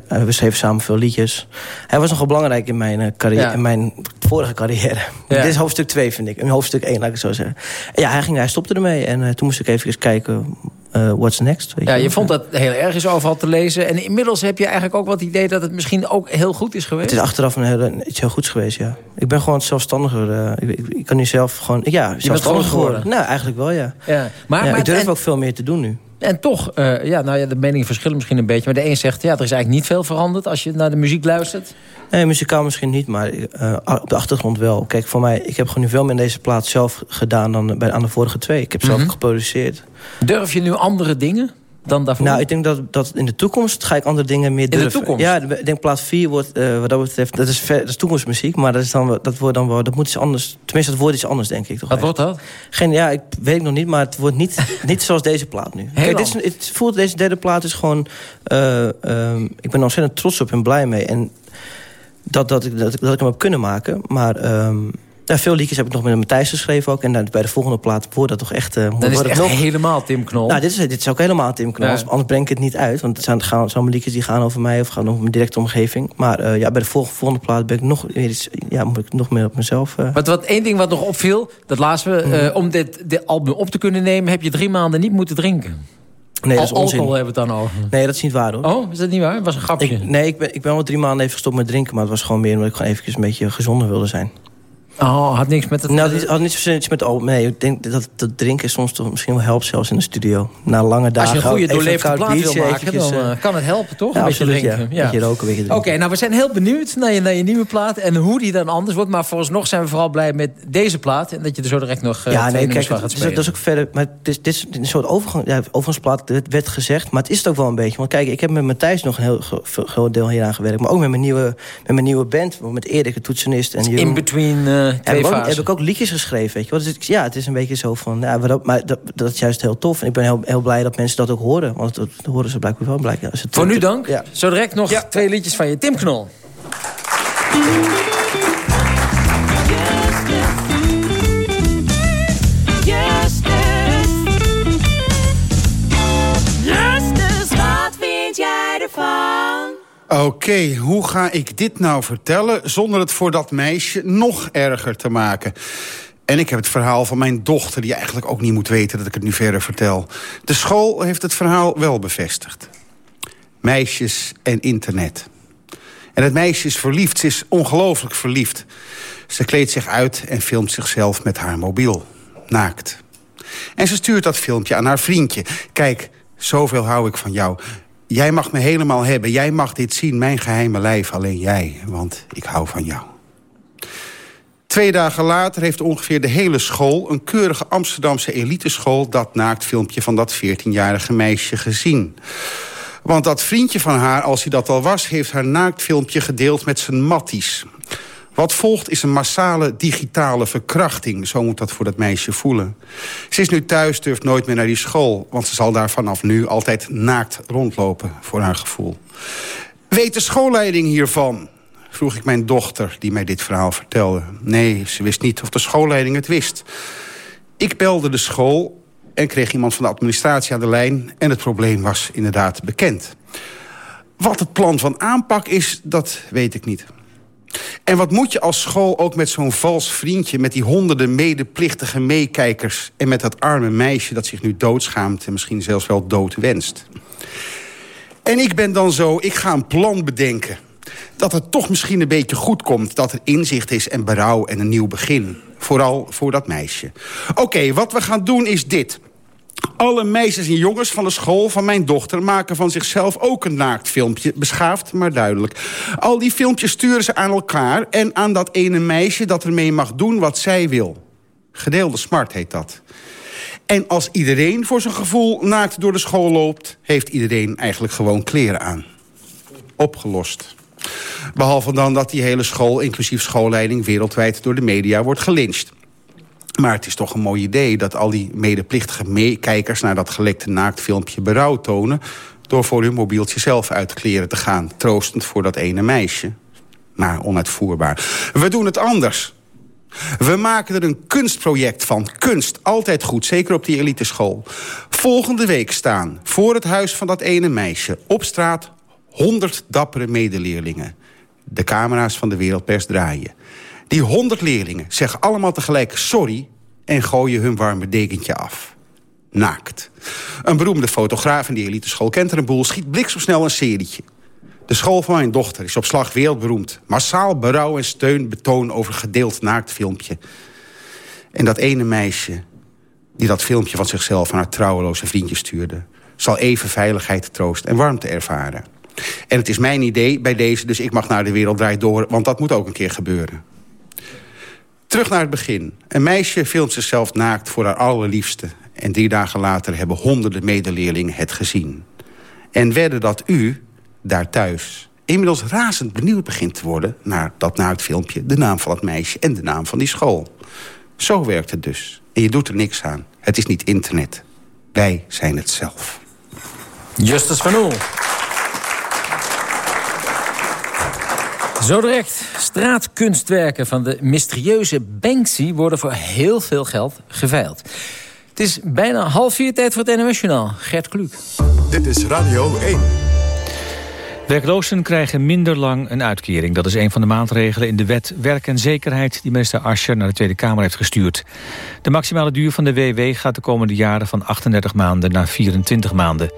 we schreven samen veel liedjes. Hij was nogal belangrijk in mijn, carrière, Ja. in mijn vorige carrière. Ja. Dit is hoofdstuk 2, vind ik. En hoofdstuk 1, laat ik het zo zeggen. En ja, hij, ging, hij stopte ermee. En toen moest ik even kijken... eh, what's next? Weet Ja, je vond dat heel erg is overal te lezen. En inmiddels heb je eigenlijk ook wat idee dat het misschien ook heel goed is geweest. Het is achteraf een hele, iets heel goeds geweest, ja. Ik ben gewoon zelfstandiger. eh, ik, ik, ik kan nu zelf gewoon... Ja, zelfstandiger geworden? Nou, eigenlijk wel, ja. Ja. Maar, ja, maar ik durf en- ook veel meer te doen nu. En toch, eh, ja, nou ja, de meningen verschillen misschien een beetje. Maar de een zegt, ja, er is eigenlijk niet veel veranderd... als je naar de muziek luistert. Nee, muzikaal misschien niet, maar uh, op de achtergrond wel. Kijk, voor mij, ik heb gewoon nu veel meer in deze plaat zelf gedaan... dan bij, aan de vorige twee. Ik heb zelf Mhm. geproduceerd. Durf je nu andere dingen dan daarvoor? Nou, ik denk dat, dat in de toekomst ga ik andere dingen meer de durven. toekomst? Ja, ik denk plaat 4 wordt, eh, wat dat betreft, dat is, ver, dat is toekomstmuziek. Maar dat, is dan, dat wordt dan wel, dat moet iets anders. Tenminste, dat wordt iets anders, denk ik. Toch Wat wordt dat? Geen, ja, ik weet het nog niet, maar het wordt niet, (laughs) niet zoals deze plaat nu. Kijk, dit is, het voelt, deze derde plaat is gewoon... eh, ehm, ik ben er ontzettend trots op en blij mee. En dat, dat, ik, dat, ik- dat ik hem heb kunnen maken. Maar ehm, ja, veel liedjes heb ik nog met Matthijs geschreven ook. En dan bij de volgende plaat wordt dat toch echt... eh, Dan is echt nog, helemaal Tim Knol. nou, dit is, dit is ook helemaal Tim Knol. Ja. Anders, breng ik het niet uit. Want het zijn, gaan, zijn liedjes die gaan over mij... of gaan over mijn directe omgeving. Maar eh, ja, bij de volgende, volgende plaat ben ik nog, ja, moet ik nog meer op mezelf... eh, Wat, wat één ding wat nog opviel, dat laatste we. Mhm. eh, om dit, dit album op te kunnen nemen, heb je drie maanden niet moeten drinken. nee, dat is Al- onzin. Alcohol hebben we het dan over. Nee, dat is niet waar hoor. Oh, is dat niet waar? Het was een grapje. Ik, nee, ik ben, ik ben wel drie maanden even gestopt met drinken... maar het was gewoon meer omdat ik gewoon eventjes een beetje gezonder wilde zijn. Oh, had niks met het... Nou, het had niet zozeer iets met album. Nee, ik denk dat dat drinken soms toch misschien wel helpt zelfs in de studio. Na lange dagen. Als je een goede doorleefde plaat wil maken, eventjes, dan eh, eh, kan het helpen, toch? ja, een beetje absoluut, ja. drinken. Een beetje roken, beetje Oké, drinken. nou we zijn heel benieuwd naar je, naar je nieuwe plaat... en hoe die dan anders wordt. Maar vooralsnog zijn we vooral blij met deze plaat... en dat je er zo direct nog uh, ja, nee, kijk, gaat spelen. dat is ook verder. Maar het is, dit is een soort overgang, ja, overgangsplaat, werd gezegd. Maar het is het ook wel een beetje. Want kijk, ik heb met Matthijs nog een heel groot deel hier aan gewerkt. Maar ook met mijn nieuwe, met mijn nieuwe band, met Erik, de toetsenist. En Jeroen. In between eh, heb twee ik, ook, fasen. heb ik ook liedjes geschreven, weet je wel. Dus ik- ja, het is een beetje zo van... Ja, maar dat, maar dat, dat is juist heel tof. En ik ben heel, heel blij dat mensen dat ook horen. Want dat, dat horen ze blijkbaar wel. Blijkbaar. Als het, Voor nu dank. Ja. Zo direct nog twee liedjes van je. Tim Knol. Justus, Oké, hoe ga ik dit nou vertellen zonder het voor dat meisje nog erger te maken? En ik heb het verhaal van mijn dochter, die eigenlijk ook niet moet weten dat ik het nu verder vertel. De school heeft het verhaal wel bevestigd. Meisjes en internet. En het meisje is verliefd, ze is ongelooflijk verliefd. Ze kleedt zich uit en filmt zichzelf met haar mobiel. Naakt. En ze stuurt dat filmpje aan haar vriendje. Kijk, zoveel hou ik van jou. Jij mag me helemaal hebben. Jij mag dit zien, mijn geheime lijf. Alleen jij, want ik hou van jou. Twee dagen later heeft ongeveer de hele school... een keurige Amsterdamse eliteschool... dat naaktfilmpje van dat 14-jarige meisje gezien. Want dat vriendje van haar, als hij dat al was... heeft haar naaktfilmpje gedeeld met zijn matties. Wat volgt is een massale digitale verkrachting. Zo moet dat voor dat meisje voelen. Ze is nu thuis, durft nooit meer naar die school... want ze zal daar vanaf nu altijd naakt rondlopen, voor haar gevoel. Weet de schoolleiding hiervan? Vroeg ik mijn dochter, die mij dit verhaal vertelde. Nee, ze wist niet of de schoolleiding het wist. Ik belde de school en kreeg iemand van de administratie aan de lijn... en het probleem was inderdaad bekend. Wat het plan van aanpak is, dat weet ik niet. En wat moet je als school ook met zo'n vals vriendje... met die honderden medeplichtige meekijkers... en met dat arme meisje dat zich nu doodschaamt... en misschien zelfs wel dood wenst. En ik ben dan zo, ik ga een plan bedenken. Dat het toch misschien een beetje goed komt. Dat er inzicht is en berouw en een nieuw begin. Vooral voor dat meisje. Oké, wat we gaan doen is dit. Alle meisjes en jongens van de school van mijn dochter... maken van zichzelf ook een naaktfilmpje. Beschaafd, maar duidelijk. Al die filmpjes sturen ze aan elkaar... en aan dat ene meisje dat ermee mag doen wat zij wil. Gedeelde smart heet dat. En als iedereen voor zijn gevoel naakt door de school loopt... heeft iedereen eigenlijk gewoon kleren aan. Opgelost. Behalve dan dat die hele school, inclusief schoolleiding... wereldwijd door de media wordt gelyncht. Maar het is toch een mooi idee dat al die medeplichtige meekijkers... naar dat gelekte naaktfilmpje berouw tonen... door voor hun mobieltje zelf uit kleren te gaan. Troostend voor dat ene meisje. Maar onuitvoerbaar. We doen het anders. We maken er een kunstproject van. Kunst, altijd goed, zeker op die eliteschool. Volgende week staan voor het huis van dat ene meisje... op straat 100 dappere medeleerlingen. De camera's van de wereldpers draaien. Die 100 leerlingen zeggen allemaal tegelijk sorry... en gooien hun warme dekentje af. Naakt. Een beroemde fotograaf in die eliteschool kent er een boel... schiet bliksemsnel een serietje. De school van mijn dochter is op slag wereldberoemd. Massaal berouw en steun betoon over gedeeld naaktfilmpje. En dat ene meisje die dat filmpje van zichzelf... aan haar trouweloze vriendje stuurde... zal even veiligheid, troost en warmte ervaren. En het is mijn idee bij deze, dus ik mag naar de wereld draait door... want dat moet ook een keer gebeuren. Terug naar het begin. Een meisje filmt zichzelf naakt voor haar allerliefste... en drie dagen later hebben honderden medeleerlingen het gezien. En wedden dat u, daar thuis, inmiddels razend benieuwd begint te worden... naar dat naaktfilmpje, de naam van het meisje en de naam van die school. Zo werkt het dus. En je doet er niks aan. Het is niet internet. Wij zijn het zelf. Justus van Oel. Zo direct. Straatkunstwerken van de mysterieuze Banksy... worden voor heel veel geld geveild. Het is bijna half vier tijd voor het NOS Journaal. Gert Kluk. Dit is Radio 1. Werklozen krijgen minder lang een uitkering. Dat is een van de maatregelen in de wet Werk en Zekerheid... die minister Ascher naar de Tweede Kamer heeft gestuurd. De maximale duur van de WW gaat de komende jaren van 38 maanden naar 24 maanden.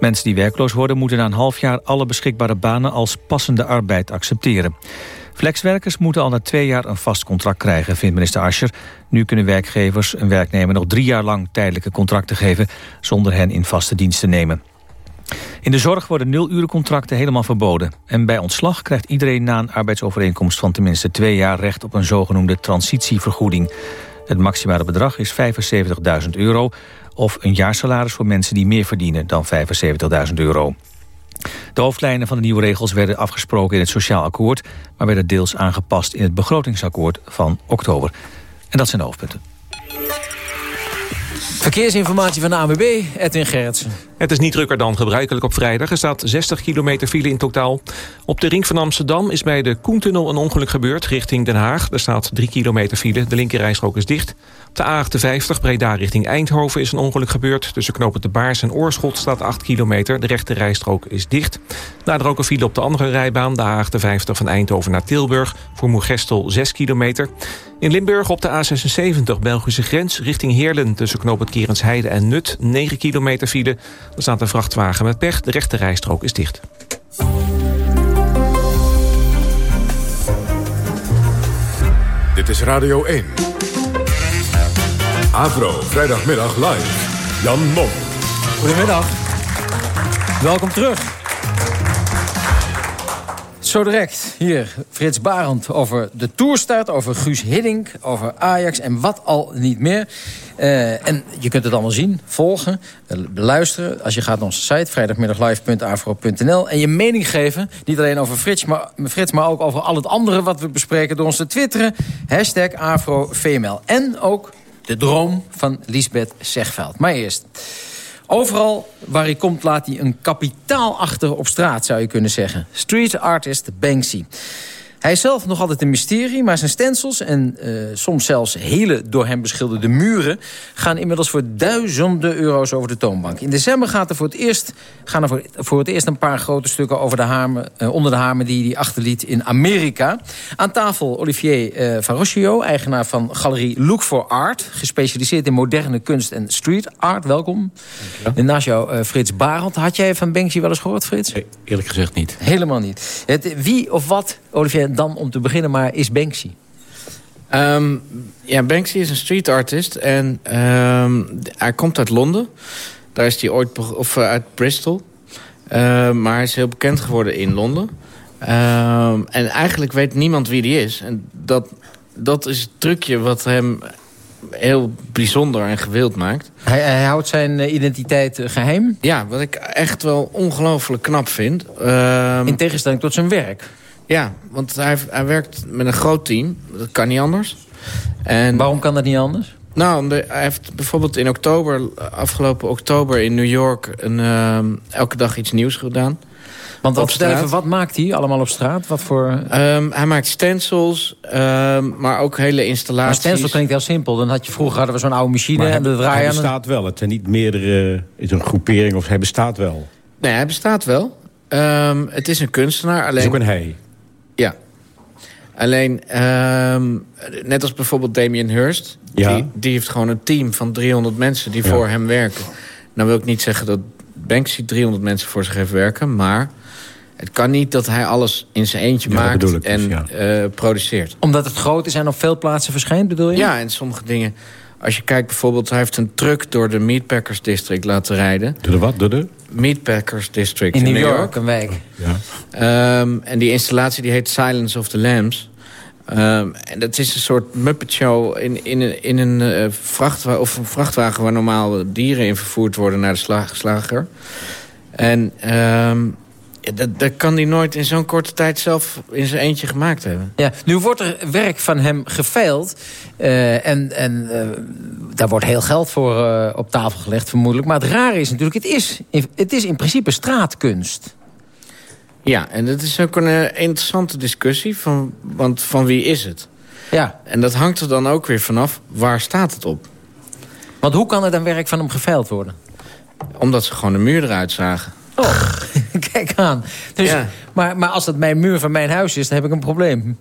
Mensen die werkloos worden moeten na een half jaar... alle beschikbare banen als passende arbeid accepteren. Flexwerkers moeten al na twee jaar een vast contract krijgen, vindt minister Ascher. Nu kunnen werkgevers een werknemer nog drie jaar lang tijdelijke contracten geven... zonder hen in vaste dienst te nemen. In de zorg worden nulurencontracten helemaal verboden. En bij ontslag krijgt iedereen na een arbeidsovereenkomst van tenminste twee jaar recht op een zogenoemde transitievergoeding. Het maximale bedrag is 75.000 euro of een jaarsalaris voor mensen die meer verdienen dan 75.000 euro. De hoofdlijnen van de nieuwe regels werden afgesproken in het Sociaal Akkoord... maar werden deels aangepast in het begrotingsakkoord van oktober. En dat zijn de hoofdpunten. Verkeersinformatie van de ANWB, Edwin Gerritsen. Het is niet drukker dan gebruikelijk op vrijdag. Er staat 60 kilometer file in totaal. Op de ring van Amsterdam is bij de Koentunnel een ongeluk gebeurd... richting Den Haag. Er staat 3 kilometer file. De linkerrijstrook is dicht. De A58 Breda richting Eindhoven is een ongeluk gebeurd. Tussen knopen de Baars en Oorschot staat 8 kilometer. De rechte rijstrook is dicht. Daardoor ook een file op de andere rijbaan. De A58 van Eindhoven naar Tilburg. Voor Moergestel 6 kilometer. In Limburg op de A76 Belgische grens richting Heerlen... tussen knooppunt Kerensheide en Nut 9 kilometer file. Er staat een vrachtwagen met pech. De rechte rijstrook is dicht. Dit is Radio 1. Avro, vrijdagmiddag live. Jan Mom. Goedemiddag. Welkom terug. Zo direct hier Frits Barend over de toerstart, over Guus Hiddink, over Ajax en wat al niet meer. Uh, en je kunt het allemaal zien, volgen, eh, beluisteren. Als je gaat naar onze site, vrijdagmiddaglive.afro.nl. En je mening geven, niet alleen over Frits maar, Frits, maar ook over al het andere wat we bespreken... door ons te twitteren, hashtag AfroVML. En ook de droom van Lisbeth Zegveld. Maar eerst... Overal waar hij komt laat hij een kapitaal achter op straat, zou je kunnen zeggen. Street artist Banksy. Hij is zelf nog altijd een mysterie, maar zijn stencils... en uh, soms zelfs hele door hem beschilderde muren... gaan inmiddels voor duizenden euro's over de toonbank. In december gaat er voor het eerst, gaan er voor, voor het eerst een paar grote stukken... Over de hamer, uh, onder de hamer die hij achterliet in Amerika. Aan tafel Olivier uh, eigenaar van galerie Look for Art... gespecialiseerd in moderne kunst en street art. Welkom. En naast jou Frits Barend. Had jij van Banksy wel eens gehoord, Frits? Nee, eerlijk gezegd niet. Helemaal niet. Het, wie of wat, Olivier dan om te beginnen maar is Banksy? Um, ja, Banksy is een street artist en um, hij komt uit Londen. Daar is hij ooit, of uh, uit Bristol. Uh, maar hij is heel bekend geworden in Londen. En eigenlijk weet niemand wie die is. En dat, dat is het trucje wat hem heel bijzonder en gewild maakt. Hij, hij houdt zijn uh, identiteit geheim? Ja, wat ik echt wel ongelooflijk knap vind. in tegenstelling tot zijn werk? Ja, want hij, hij werkt met een groot team. Dat kan niet anders. En, Waarom kan dat niet anders? Nou, hij heeft bijvoorbeeld in oktober, afgelopen oktober in New York... Een, uh, elke dag iets nieuws gedaan. Want op even, wat maakt hij allemaal op straat? Wat voor... Um, hij maakt stencils, um, maar ook hele installaties. Maar stencil klinkt heel simpel. Dan had je vroeger hadden we zo'n oude machine en de draaien. Hij bestaat wel. Het zijn niet meerdere... is een groepering of hij bestaat wel. Nee, hij bestaat wel. Um, het is een kunstenaar. Alleen... Het is ook een hij. Alleen, um, net als bijvoorbeeld Damien Hirst... Ja. Die, die, heeft gewoon een team van 300 mensen die ja. voor hem werken. Nou wil ik niet zeggen dat Banksy 300 mensen voor zich heeft werken... maar het kan niet dat hij alles in zijn eentje ja, maakt dus, en ja. uh, produceert. Omdat het groot is en op veel plaatsen verschijnt, bedoel je? Ja, en sommige dingen... Als je kijkt bijvoorbeeld, hij heeft een truck door de Meatpackers District laten rijden. Door de wat? Door de? Meatpackers District In New York, een wijk. Ja. Ehm, en die installatie die heet Silence of the Lambs. Ehm, en dat is een soort Muppet Show in, in, een- in een, vrachtwa of een vrachtwagen... waar normaal dieren in vervoerd worden naar de sla- slager. En ehm, dat, dat kan hij nooit in zo'n korte tijd zelf in zijn eentje gemaakt hebben. Ja, nu wordt er werk van hem geveild. eh, en en eh, daar wordt heel geld voor op tafel gelegd, vermoedelijk. Maar het rare is natuurlijk, het is, het is in principe straatkunst. Ja, en dat is ook een eh, interessante discussie. Van, want van wie is het? Ja. En dat hangt er dan ook weer vanaf, waar staat het op? Want hoe kan er dan werk van hem geveild worden? Omdat ze gewoon de muur eruit zagen. Oh, (laughs) kijk aan. Dus, Ja. maar, maar als dat mijn muur van mijn huis is, dan heb ik een probleem.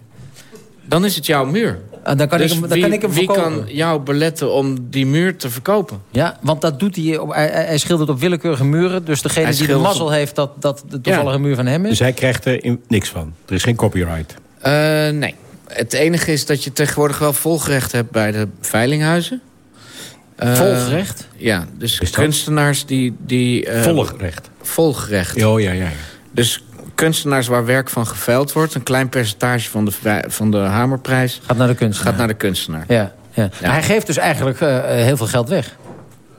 Dan is het jouw muur. Ah, dan kan dus ik hem, dan wie, kan ik hem wie verkopen. kan jou beletten om die muur te verkopen? Ja, want dat doet hij. Op, hij, schildert op willekeurige muren. Dus degene Hij die de mazzel op- heeft dat, dat de toevallige muur van hem is. Dus hij krijgt er in- niks van. Er is geen copyright. Eh, nee. Het enige is dat je tegenwoordig wel volgerecht hebt bij de veilinghuizen. Eh, Volgerecht? Ja, dus kunstenaars die... die eh, Volgerecht. Volgerecht. Oh, ja, ja. ja. Dus kunstenaars waar werk van geveild wordt... een klein percentage van de, van de hamerprijs... Gaat naar de kunstenaar. Gaat naar de kunstenaar. Ja, ja. Hij geeft dus eigenlijk eh, eh, heel veel geld weg.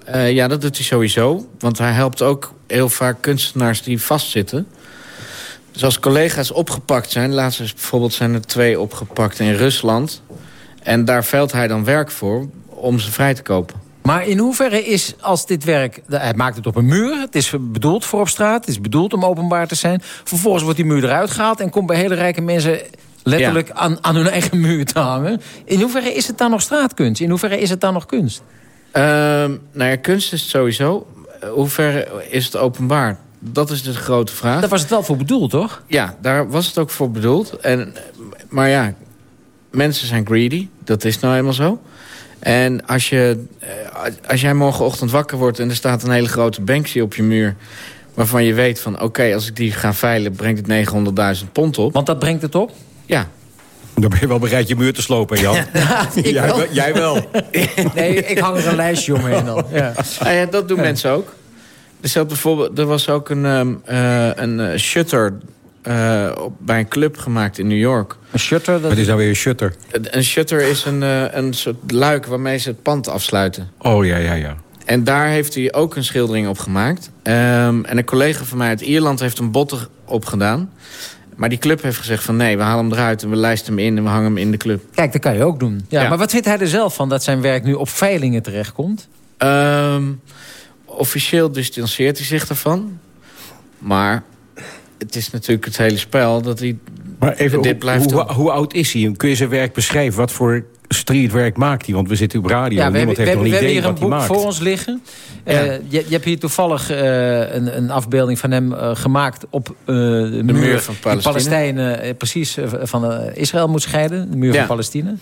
Eh, ja, dat doet hij sowieso. Want hij helpt ook heel vaak kunstenaars die vastzitten. Dus als collega's opgepakt zijn... laatst is bijvoorbeeld zijn er twee opgepakt in Rusland... en daar veilt hij dan werk voor om ze vrij te kopen. Maar in hoeverre is als dit werk... Hij maakt het op een muur. Het is bedoeld voor op straat. Het is bedoeld om openbaar te zijn. Vervolgens wordt die muur eruit gehaald... en komt bij hele rijke mensen letterlijk aan, aan hun eigen muur te hangen. In hoeverre is het dan nog straatkunst? In hoeverre is het dan nog kunst? Ehm nou ja, kunst is het sowieso. Eh, Hoe ver is het openbaar? Dat is de grote vraag. Daar was het wel voor bedoeld, toch? Ja, daar was het ook voor bedoeld. En, maar ja, mensen zijn greedy. Dat is nou eenmaal zo. En als, je, eh, als jij morgenochtend wakker wordt... en er staat een hele grote Banksy op je muur... waarvan je weet van... oké, als ik die ga veilen, brengt het 900.000 pond op. Want dat brengt het op? Ja. Dan ben je wel bereid je muur te slopen, Jan. (laughs) (laughs) ik jij, wel. wel- jij wel. (laughs) Nee, ik hang er een lijstje omheen dan. Ja. Ah ja, dat doen mensen ook. Er, zat bijvoorbeeld, er was ook een, ehm, eh, een eh, shutter eh, op, bij een club gemaakt in New York. Een shutter? Dat Wat is nou weer een shutter? Een een shutter is een, eh, een soort luik waarmee ze het pand afsluiten. Oh, ja, ja, ja. En daar heeft hij ook een schildering op gemaakt. Ehm, en een collega van mij uit Ierland heeft een botter op gedaan. Maar die club heeft gezegd van nee, we halen hem eruit... en we lijsten hem in en we hangen hem in de club. Kijk, dat kan je ook doen. Ja, Ja. Maar wat vindt hij er zelf van dat zijn werk nu op veilingen terechtkomt? Ehm, officieel distanceert hij zich daarvan. Maar het is natuurlijk het hele spel dat hij... Maar even, dit hoe, blijft hoe, doen. hoe oud is hij? Kun je zijn werk beschrijven? Wat voor streetwerk maakt hij? Want we zitten op radio. Ja, we Niemand hebben, we, nog we hebben idee hier een wat boek voor ons liggen. Ja. Eh, je, je hebt hier toevallig eh, een, een afbeelding van hem eh, gemaakt op eh, de, muur, muur van Palestina. Palestijnen eh, precies van Israël moet scheiden. De muur Ja. van Palestina.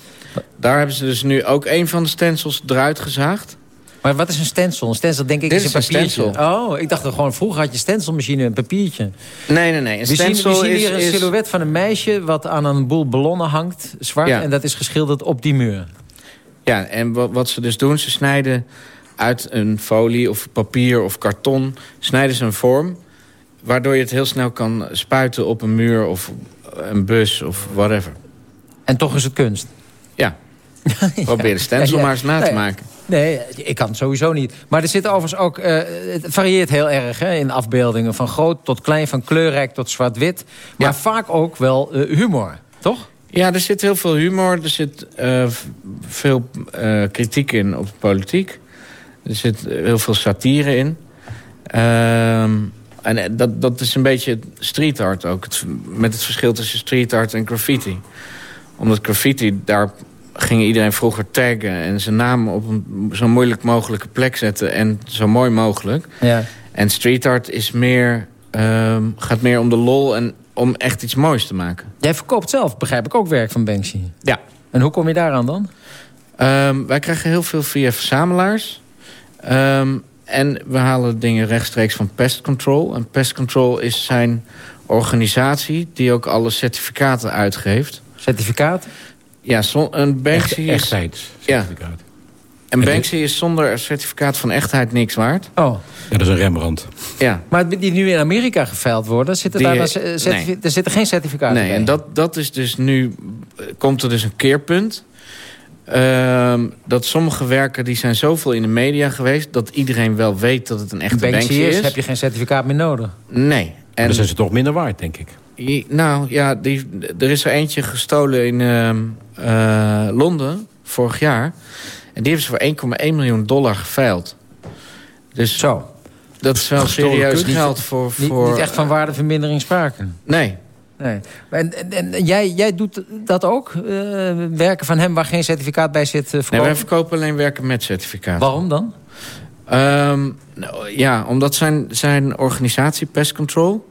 Daar hebben ze dus nu ook een van de stencils eruit gezaagd. Maar wat is een stencil? Een stencil denk ik Dit is een papiertje. stencil. Oh, ik dacht er gewoon vroeger had je stencilmachine, een papiertje. Nee, nee, nee. Een We zien, we zien is, hier een is- silhouet van een meisje... wat aan een boel ballonnen hangt, zwart. Ja. En dat is geschilderd op die muur. Ja, en wa- wat ze dus doen, ze snijden uit een folie of papier of karton... snijden ze een vorm, waardoor je het heel snel kan spuiten op een muur... of een bus of whatever. En toch is het kunst. Ja. (laughs) Probeer de stencil Ja, ja. maar eens na te maken. Nee, ik kan het sowieso niet. Maar er zit overigens ook... eh, het varieert heel erg hè, in afbeeldingen. Van groot tot klein, van kleurrijk tot zwart-wit. Maar vaak ook wel eh, humor, toch? Ja, er zit heel veel humor. Er zit eh, veel kritiek in op politiek. Er zit heel veel satire in. Ehm, en dat, dat is een beetje street art ook. Het, met het verschil tussen street art en graffiti. Omdat graffiti, daar ging iedereen vroeger taggen... en zijn naam op een zo moeilijk mogelijke plek zetten... en zo mooi mogelijk. Ja. En street art is meer, ehm, gaat meer om de lol... en om echt iets moois te maken. Jij verkoopt zelf, begrijp ik, ook werk van Banksy. Ja. En hoe kom je daaraan dan? Ehm, wij krijgen heel veel via verzamelaars. Ehm, en we halen dingen rechtstreeks van Pest Control. En Pest Control is zijn organisatie die ook alle certificaten uitgeeft. Certificaat? Ja, een Banksy Echt- is... echtheids- Ja. En Banksy is zonder certificaat van echtheid niks waard. Oh. Ja, dat is een Rembrandt. Ja. Maar die nu in Amerika geveild worden, zitten Die- daar, dan nee. er zitten geen certificaten Nee, bij. en dat, dat is dus nu... Komt er dus een keerpunt. Ehm, dat sommige werken die zijn zoveel in de media geweest... dat iedereen wel weet dat het een echte Banksy Banksy is, is. heb je geen certificaat meer nodig. Nee. En dan zijn ze toch minder waard, denk ik. Nou ja, die, er is er eentje gestolen in ehm, eh, Londen vorig jaar. En die hebben ze voor 1,1 miljoen dollar geveild. Dus Zo. dat is wel serieus kunst. geld voor... Niet, voor niet echt van waardevermindering sprake. Nee. Nee. En, en, en jij, jij doet dat ook? Eh, werken van hem waar geen certificaat bij zit uh, Nee, wij verkopen alleen werken met certificaat. Waarom dan? Ehm, nou, ja, omdat zijn, zijn organisatie Pest Control...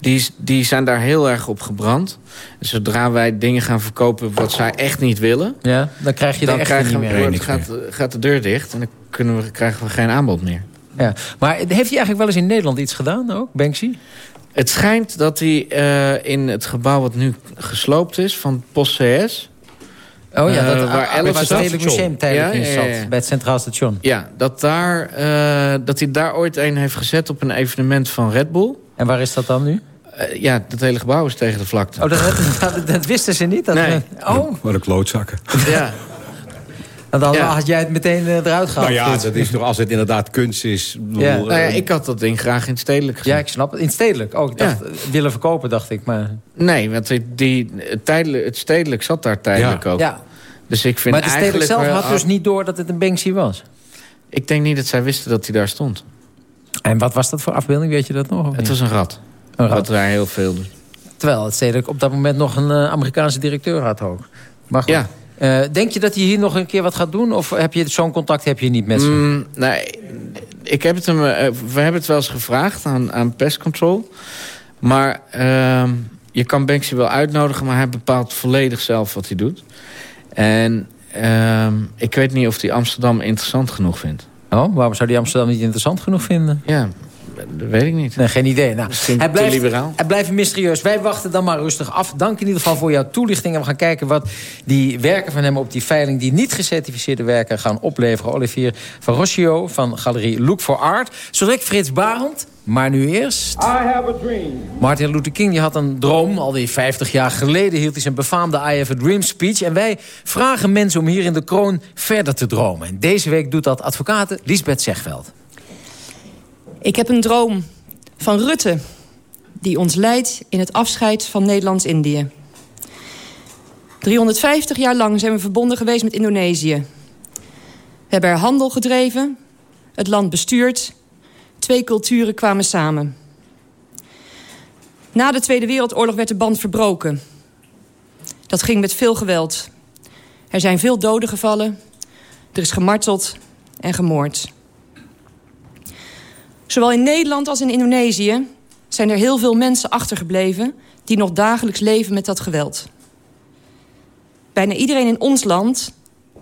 Die, die zijn daar heel erg op gebrand. En zodra wij dingen gaan verkopen wat zij echt niet willen... Ja, dan krijg je dan krijgen niet meer. wordt- gaat, gaat de deur dicht en dan kunnen we, krijgen we geen aanbod meer. Ja. Maar heeft hij eigenlijk wel eens in Nederland iets gedaan ook, Banksy? Het schijnt dat hij eh, in het gebouw wat nu gesloopt is van Post CS... Oh ja, dat, eh, waar, waar elf het Stedelijk Museum tijdelijk Ja, in zat. ja, ja. Bij het Centraal Station. Ja, dat, daar, eh, dat hij daar ooit een heeft gezet op een evenement van Red Bull. En waar is dat dan nu? Eh, ja, het hele gebouw is tegen de vlakte. Oh, dat, dat, dat wisten ze niet? Dat, Nee. Oh, Wat een klootzakken. Ja. en dan Ja. had jij het meteen eh, eruit gehaald. Nou ja, dat is toch als het inderdaad kunst is. Ja. eh, Nou ja, ik had dat ding graag in het stedelijk gezet. Ja, ik snap het. In het stedelijk ook. Ik dacht, willen verkopen, dacht ik. Maar, Nee, want die, tijdelijk, het stedelijk zat daar tijdelijk Ja. ook. ja. Dus ik vind maar de stedelijk zelf had dus niet door dat het een Banksy was. Ik denk niet dat zij wisten dat hij daar stond. En wat was dat voor afbeelding? Weet je dat nog? Het was een rat. Een rat. Wat daar heel veel doet. Terwijl het stedelijk op dat moment nog een eh, Amerikaanse directeur had ook. Maar goed. Ja. Eh, denk je dat hij hier nog een keer wat gaat doen? Of heb je zo'n contact heb je niet met ze? Mm, nee, ik heb het hem, eh, we hebben het wel eens gevraagd aan, aan Pest Control. Maar ehm, je kan Banksy wel uitnodigen, maar hij bepaalt volledig zelf wat hij doet. En ehm, ik weet niet of hij Amsterdam interessant genoeg vindt. Oh, waarom zou die Amsterdam niet interessant genoeg vinden? Ja, dat weet ik niet. Nee, geen idee. Nou, hij blijft, liberaal. hij blijft mysterieus. Wij wachten dan maar rustig af. Dank in ieder geval voor jouw toelichting. En we gaan kijken wat die werken van hem op die veiling... die niet gecertificeerde werken gaan opleveren. Olivier van Rossio van galerie Look for Art. Zo direct Frits Barend. Maar nu eerst... I have a dream. Martin Luther King die had een droom. Alweer 50 jaar geleden hield hij zijn befaamde I Have a Dream speech. En wij vragen mensen om hier in de kroon verder te dromen. En deze week doet dat advocate Lisbeth Zegveld. Ik heb een droom van Rutte, die ons leidt in het afscheid van Nederlands-Indië. 350 jaar lang zijn we verbonden geweest met Indonesië. We hebben er handel gedreven, het land bestuurd, twee culturen kwamen samen. Na de Tweede Wereldoorlog werd de band verbroken. Dat ging met veel geweld. Er zijn veel doden gevallen, er is gemarteld en gemoord. Zowel in Nederland als in Indonesië zijn er heel veel mensen achtergebleven... die nog dagelijks leven met dat geweld. Bijna iedereen in ons land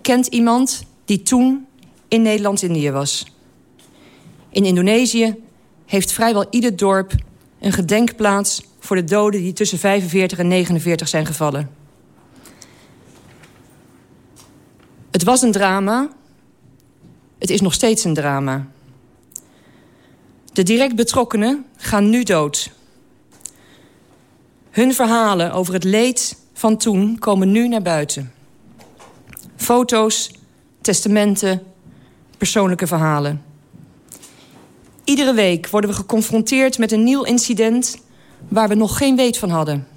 kent iemand die toen in Nederlands-Indië was. In Indonesië heeft vrijwel ieder dorp een gedenkplaats... voor de doden die tussen 45 en 49 zijn gevallen. Het was een drama. Het is nog steeds een drama. De direct betrokkenen gaan nu dood. Hun verhalen over het leed van toen komen nu naar buiten. Foto's, testamenten, persoonlijke verhalen. Iedere week worden we geconfronteerd met een nieuw incident... waar we nog geen weet van hadden.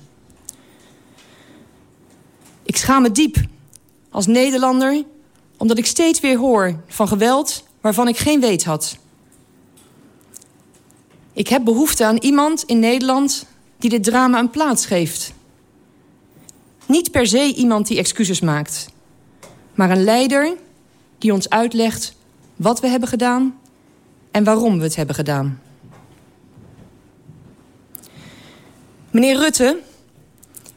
Ik schaam me diep als Nederlander... omdat ik steeds weer hoor van geweld waarvan ik geen weet had... Ik heb behoefte aan iemand in Nederland die dit drama een plaats geeft. Niet per se iemand die excuses maakt, maar een leider die ons uitlegt wat we hebben gedaan en waarom we het hebben gedaan. Meneer Rutte,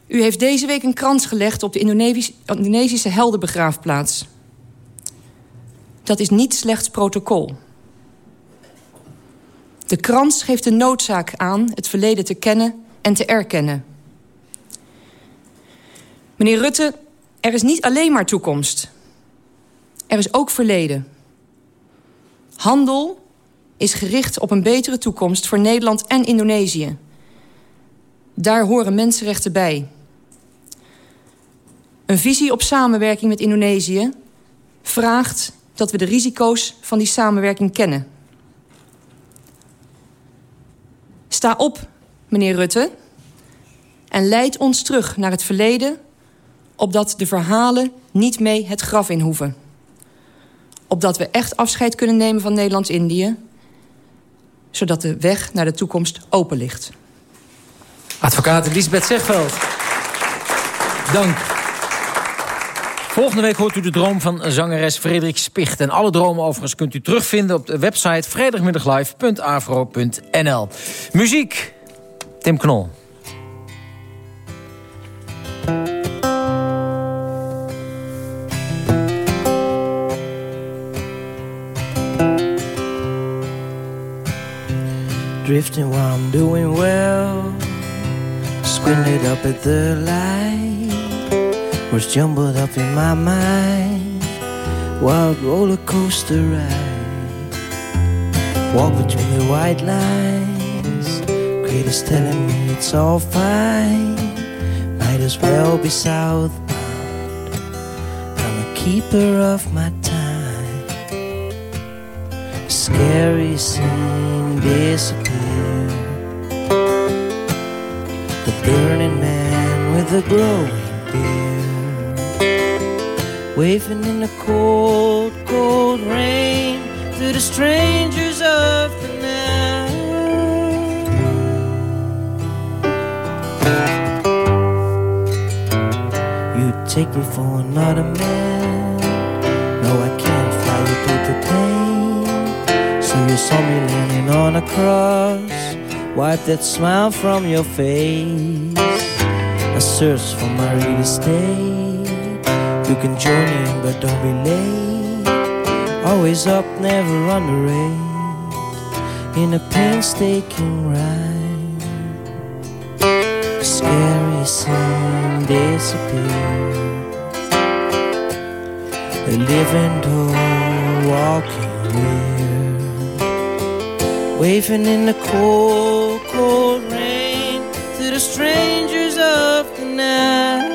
u heeft deze week een krans gelegd op de Indonesis- Indonesische heldenbegraafplaats. Dat is niet slechts protocol. De krans geeft de noodzaak aan het verleden te kennen en te erkennen. Meneer Rutte, er is niet alleen maar toekomst. er is ook verleden. Handel is gericht op een betere toekomst voor Nederland en Indonesië. Daar horen mensenrechten bij. Een visie op samenwerking met Indonesië vraagt dat we de risico's van die samenwerking kennen. Sta op, meneer Rutte, en leid ons terug naar het verleden, opdat de verhalen niet mee het graf in hoeven. Opdat we echt afscheid kunnen nemen van Nederlands-Indië, zodat de weg naar de toekomst open ligt. Advocaat Lisbeth Zegveld. Dank. Volgende week hoort u de droom van zangeres Frederik Spicht. En alle dromen overigens kunt u terugvinden op de website vrijdagmiddaglive.afro.nl. Muziek, Tim Knol. Drifting while I'm doing well. Squinted up at the light. Was jumbled up in my mind. Wild roller coaster ride. Walk between the white lines. Creators telling me it's all fine. Might as well be southbound. I'm a keeper of my. Scary scene disappear. The burning man with the glowing beard. Waving in the cold, cold rain to the strangers of the night. You take me for another man. You saw me leaning on a cross. Wipe that smile from your face. I search for my real estate. You can join in, but don't be late. Always up, never underrate. In a painstaking ride. A scary scene disappear. A living door walking weird. Waving in the cold, cold rain to the strangers of the night.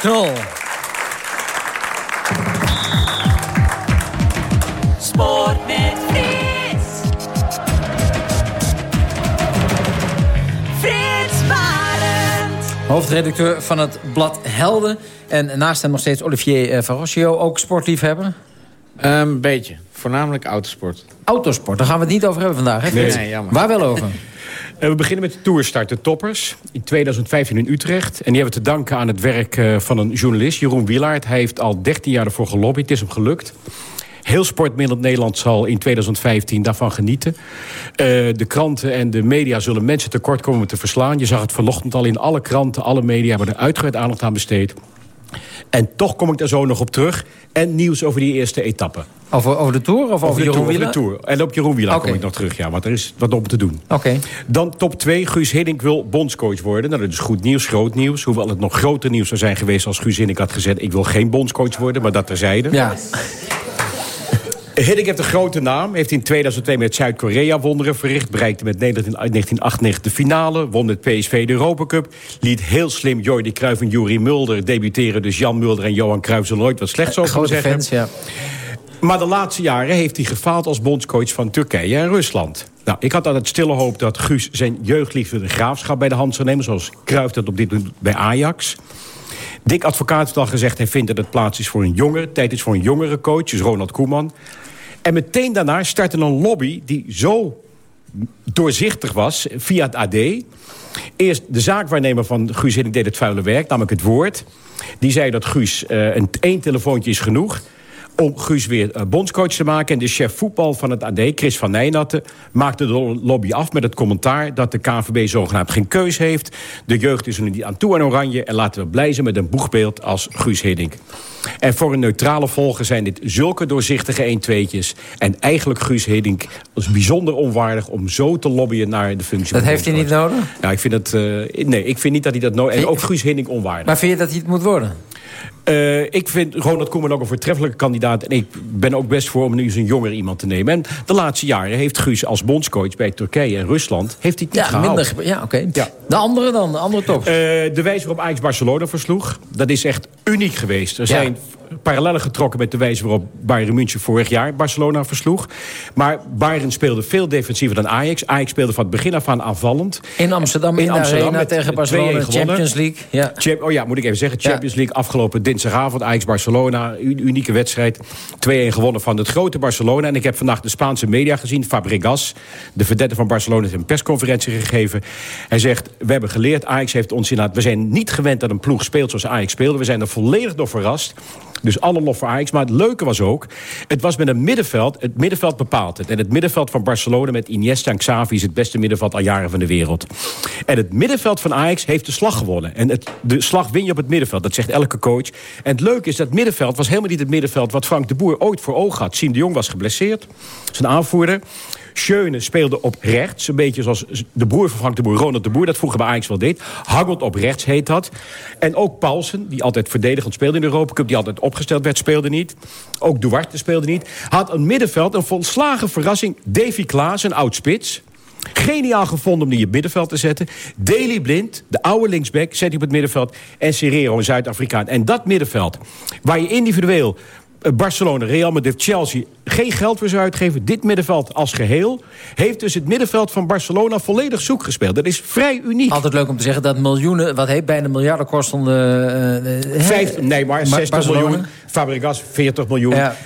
Knol. Sport met Frits. Frits Barend. Hoofdredacteur van het blad Helden. En naast hem nog steeds Olivier eh, Van Rossio, ook sportliefhebber. Een beetje. Voornamelijk autosport. Autosport, daar gaan we het niet over hebben vandaag. Hè, Nee. Nee, jammer. Waar wel over? (laughs) Eh, we beginnen met de Tourstart, de toppers. In 2015 in Utrecht. En die hebben te danken aan het werk eh, van een journalist, Jeroen Wielaert. Hij heeft al 13 jaar ervoor gelobbyd. Het is hem gelukt. Heel Sportmiddel Nederland zal in 2015 daarvan genieten. Eh, de kranten en de media zullen mensen tekort komen te verslaan. Je zag het vanochtend al in alle kranten, alle media hebben er uitgebreid aandacht aan besteed. En toch kom ik daar zo nog op terug. En nieuws over die eerste etappe. Over, over de Tour of over, de Jeroen Tour, over de Tour. En op Jeroen Oké. kom ik nog terug, ja. Want er is wat op te doen. Oké. Dan top 2. Guus Hiddink wil bondscoach worden. Nou, dat is goed nieuws, groot nieuws. Hoewel het nog groter nieuws zou zijn geweest als Guus Hiddink had gezegd... ik wil geen bondscoach worden, maar dat terzijde. Ja. (laughs) Hiddink heeft een grote naam. Heeft in 2002 met Zuid-Korea wonderen verricht. Bereikte met Nederland in 1998 de finale. Won met PSV de Europa Cup. Liet heel slim Jordi Cruijff en Juri Mulder debuteren. Dus Jan Mulder en Johan Cruijff zullen nooit wat slechts over Grote zeggen. fans, ja. Maar de laatste jaren heeft hij gefaald als bondscoach van Turkije en Rusland. Nou, ik had altijd stille hoop dat Guus zijn jeugdliefde de graafschap bij de hand zou nemen... zoals Cruijff dat op dit moment bij Ajax. Dick Advocaat heeft al gezegd... hij vindt dat het plaats is voor een jongere. Tijd is voor een jongere coach, dus Ronald Koeman. En meteen daarna startte een lobby die zo doorzichtig was via het AD. Eerst de zaakwaarnemer van Guus Hiddink deed het vuile werk, namelijk het woord. Die zei dat Guus eh, een één telefoontje is genoeg om Guus weer eh, bondscoach te maken. En de chef voetbal van het AD, Chris van Nijnatten... maakte de lobby af met het commentaar... dat de KNVB zogenaamd geen keus heeft. De jeugd is er nu niet aan toe aan Oranje... en laten we blij zijn met een boegbeeld als Guus Hiddink. En voor een neutrale volger zijn dit zulke doorzichtige 1 tweetjes En eigenlijk Guus Hiddink was bijzonder onwaardig... om zo te lobbyen naar de functie Dat heeft hij niet nodig? Ja, ik vind het... eh, nee, ik vind niet dat hij dat nodig... En ook Guus Hiddink onwaardig. Maar vind je dat hij het moet worden? Eh, ik vind Ronald Koeman ook een voortreffelijke kandidaat. En ik ben ook best voor om nu eens een jonger iemand te nemen. En de laatste jaren heeft Guus als bondscoach bij Turkije en Rusland... heeft hij het niet Ja, gehaald. minder. Ja, oké. De andere dan, de andere top. Eh, de wijze waarop Ajax Barcelona versloeg, dat is echt uniek geweest. Er Ja. zijn parallellen getrokken met de wijze waarop Bayern München vorig jaar Barcelona versloeg. Maar Bayern speelde veel defensiever dan Ajax. Ajax speelde van het begin af aan aanvallend. In Amsterdam, in, de arena met tegen 2-1 Barcelona. Champions League. Ja. Champ- oh ja, moet ik even zeggen. Champions League afgelopen dinsdagavond. Ajax-Barcelona, unieke wedstrijd. 2-1 gewonnen van het grote Barcelona. En ik heb vandaag de Spaanse media gezien. Fabregas, de verdette van Barcelona, heeft een persconferentie gegeven. Hij zegt, we hebben geleerd, Ajax heeft ons inderdaad... we zijn niet gewend dat een ploeg speelt zoals Ajax speelde. We zijn er volledig door verrast. Dus alle lof voor Ajax. Maar het leuke was ook, het was met een middenveld. Het middenveld bepaalt het. En het middenveld van Barcelona met Iniesta en Xavi... is het beste middenveld al jaren van de wereld. En het middenveld van Ajax heeft de slag gewonnen. En het, de slag win je op het middenveld. Dat zegt elke coach. En het leuke is dat middenveld was helemaal niet het middenveld... wat Frank de Boer ooit voor ogen had. Siem de Jong was geblesseerd. Zijn aanvoerder. Schöne speelde op rechts. Een beetje zoals de broer van Frank de Boer, Ronald de Boer... dat vroeger bij Ajax wel deed. Hangelt op rechts heet dat. En ook Paulsen, die altijd verdedigend speelde in de Europa Cup... die altijd opgesteld werd, speelde niet. Ook Duarte speelde niet. Had een middenveld, een volslagen verrassing. Davy Klaas, een oud-spits... Geniaal gevonden om die op middenveld te zetten. Daley Blind, de oude linksback, zet hij op het middenveld. En Serrero, een Zuid-Afrikaan. En dat middenveld, waar je individueel... eh, Barcelona, Real Madrid, Chelsea geen geld voor zou uitgeven. Dit middenveld als geheel heeft dus het middenveld van Barcelona volledig zoek gespeeld. Dat is vrij uniek. Altijd leuk om te zeggen dat miljoenen, wat heet bijna miljarden kostende... eh, eh, Vijf, nee, maar 60 Barcelona? miljoen. Fabregas 40 miljoen. Ja.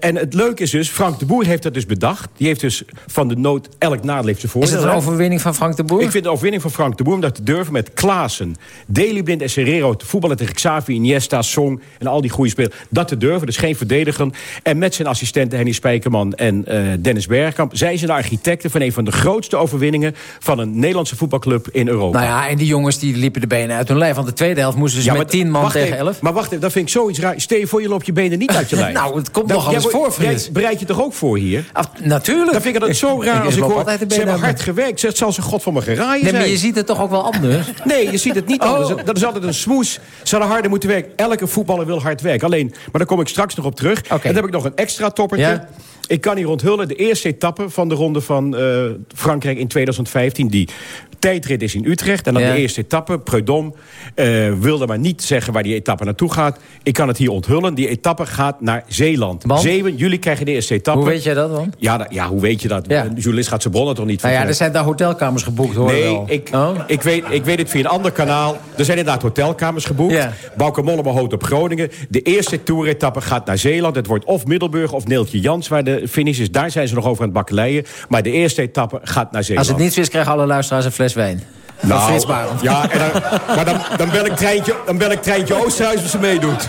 En het leuke is dus, Frank de Boer heeft dat dus bedacht. Die heeft dus van de nood elk nadeel heeft zijn Is het een overwinning van Frank de Boer? Ik vind een overwinning van Frank de Boer... om dat te durven met Klaassen, Daley Blind en Serrero... te voetballen tegen Xavi, Iniesta, Song en al die goede spelers. Dat te durven, dus geen verdedigen. En met zijn assistenten Henny Spijkerman en eh, Dennis Bergkamp... zij zijn de architecten van een van de grootste overwinningen... van een Nederlandse voetbalclub in Europa. Nou ja, en die jongens die liepen de benen uit hun lijf. Want de tweede helft moesten ze Ja, met maar tien man tegen even, elf. Maar wacht even, dat vind ik zoiets raar. Stel je voor, je loopt je benen niet uit je (laughs) lijf. Nou, het komt Dan- nog jij- voor. Jij bereid je toch ook voor hier? natuurlijk. Dan vind ik dat zo (laughs) raar Ik als ik hoor... Ze hebben hard gewerkt. Het zal ze god van me geraaien Nee, maar zijn. je ziet het toch ook wel anders? (laughs) Nee, je ziet het niet Oh. anders. Dat is altijd een smoes. Ze hadden harder moeten werken. Elke voetballer wil hard werken. Alleen, maar daar kom ik straks nog op terug. En dan heb ik nog een extra toppertje. Ja. Ik kan hier onthullen de eerste etappe van de ronde van eh, Frankrijk in 2015... die tijdrit is in Utrecht. En dan Ja. de eerste etappe, Preudom, eh, wilde maar niet zeggen waar die etappe naartoe gaat. Ik kan het hier onthullen. Die etappe gaat naar Zeeland. Want? 7 juli krijgen de eerste etappe. Hoe weet jij dat dan? Ja, da- ja hoe weet je dat? Een journalist gaat zijn bronnen toch niet Nou ja, er zijn daar hotelkamers geboekt, hoor Nee, wel. ik, ik, weet, ik weet het via een ander kanaal. Er zijn inderdaad hotelkamers geboekt. Ja. Bauke Mollema houdt op Groningen. De eerste toeretappe gaat naar Zeeland. Het wordt of Middelburg of Neeltje Jans waar de finish is. Daar zijn ze nog over aan het bakkeleien. Maar de eerste etappe gaat naar Zeeland. Als het niet is, krijgen alle luisteraars een fles wijn. Van Frits Barend. Nou, ja, en dan, maar dan, dan, bel ik treintje, dan bel ik treintje Oosterhuis als ze meedoet.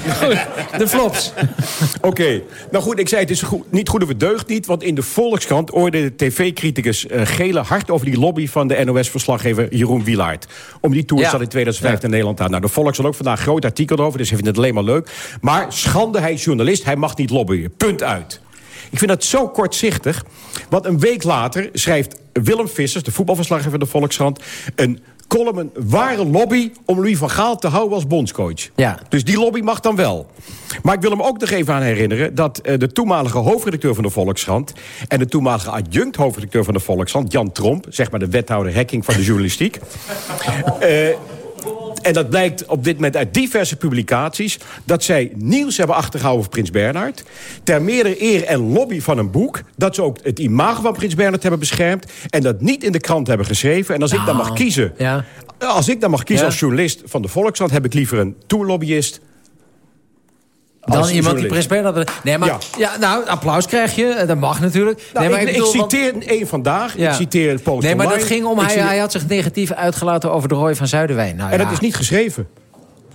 De flops. (laughs) Oké, nou goed, ik zei het is goed, niet goed of het deugt niet... want in de Volkskrant oordeelde tv-criticus eh, Gele hard over die lobby... van de NOS-verslaggever Jeroen Wielaert. Om die tour Ja. zat in 2005 in Nederland aan. Nou, de Volks had ook vandaag een groot artikel over... dus hij vindt het alleen maar leuk. Maar schande, hij is journalist, hij mag niet lobbyen. Punt uit. Ik vind dat zo kortzichtig. Want een week later schrijft Willem Vissers... de voetbalverslaggever van de Volkskrant... een column, een ware lobby om Louis van Gaal te houden als bondscoach. Ja. Dus die lobby mag dan wel. Maar ik wil hem ook nog even aan herinneren... dat eh, de toenmalige hoofdredacteur van de Volkskrant... en de toenmalige adjunct hoofdredacteur van de Volkskrant... Jan Tromp, zeg maar de wethouder hacking van de journalistiek... (laughs) eh, en dat blijkt op dit moment uit diverse publicaties... dat zij nieuws hebben achtergehouden over Prins Bernhard... ter meerdere eer en lobby van een boek... dat ze ook het imago van Prins Bernhard hebben beschermd... en dat niet in de krant hebben geschreven. En als ik dan mag Nou, kiezen... Ja. Als ik dan mag kiezen Ja. als journalist van de Volkskrant... heb ik liever een tourlobbyist... Dan iemand die. Prins Bernhard... Nee, maar... Ja. Ja. nou, applaus krijg je. eh, Dat mag natuurlijk. Nou, nee, maar ik, ik, bedoel, want- citeer één vandaag, Ja. ik citeer het Post Nee, maar dat ging om... Hij, hij had zich negatief uitgelaten over de Roy van Zuiderwijn. Nou, En ja. dat is niet geschreven.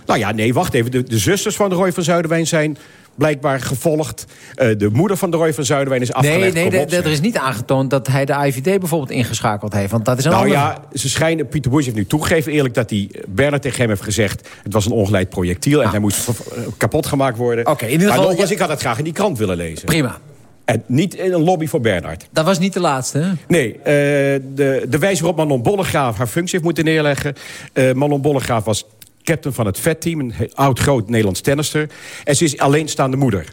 Nou ja, nee, wacht even. De, de zusters van de Roy van Zuiderwijn zijn blijkbaar gevolgd. Eh, de moeder van de Roy van Zuiderwijn is afgelegd. Nee, nee er is niet aangetoond dat hij de IVD bijvoorbeeld ingeschakeld heeft. Want dat is een Nou ja, ze schijnen, Pieter Bush heeft nu toegegeven eerlijk... dat hij Bernard tegen hem heeft gezegd... het was een ongeleid projectiel en hij moest eh, kapot gemaakt worden. Oké, in ieder maar geval- nogmaals, ja. ik had het graag in die krant willen lezen. Prima. En niet in een lobby voor Bernard. Dat was niet de laatste, hè? Nee, eh, de, de wijze waarop Manon Bollegraaf haar functie heeft moeten neerleggen. Eh, Manon Bollegraaf was captain van het VET-team, een oud groot Nederlands tennister. En ze is alleenstaande moeder.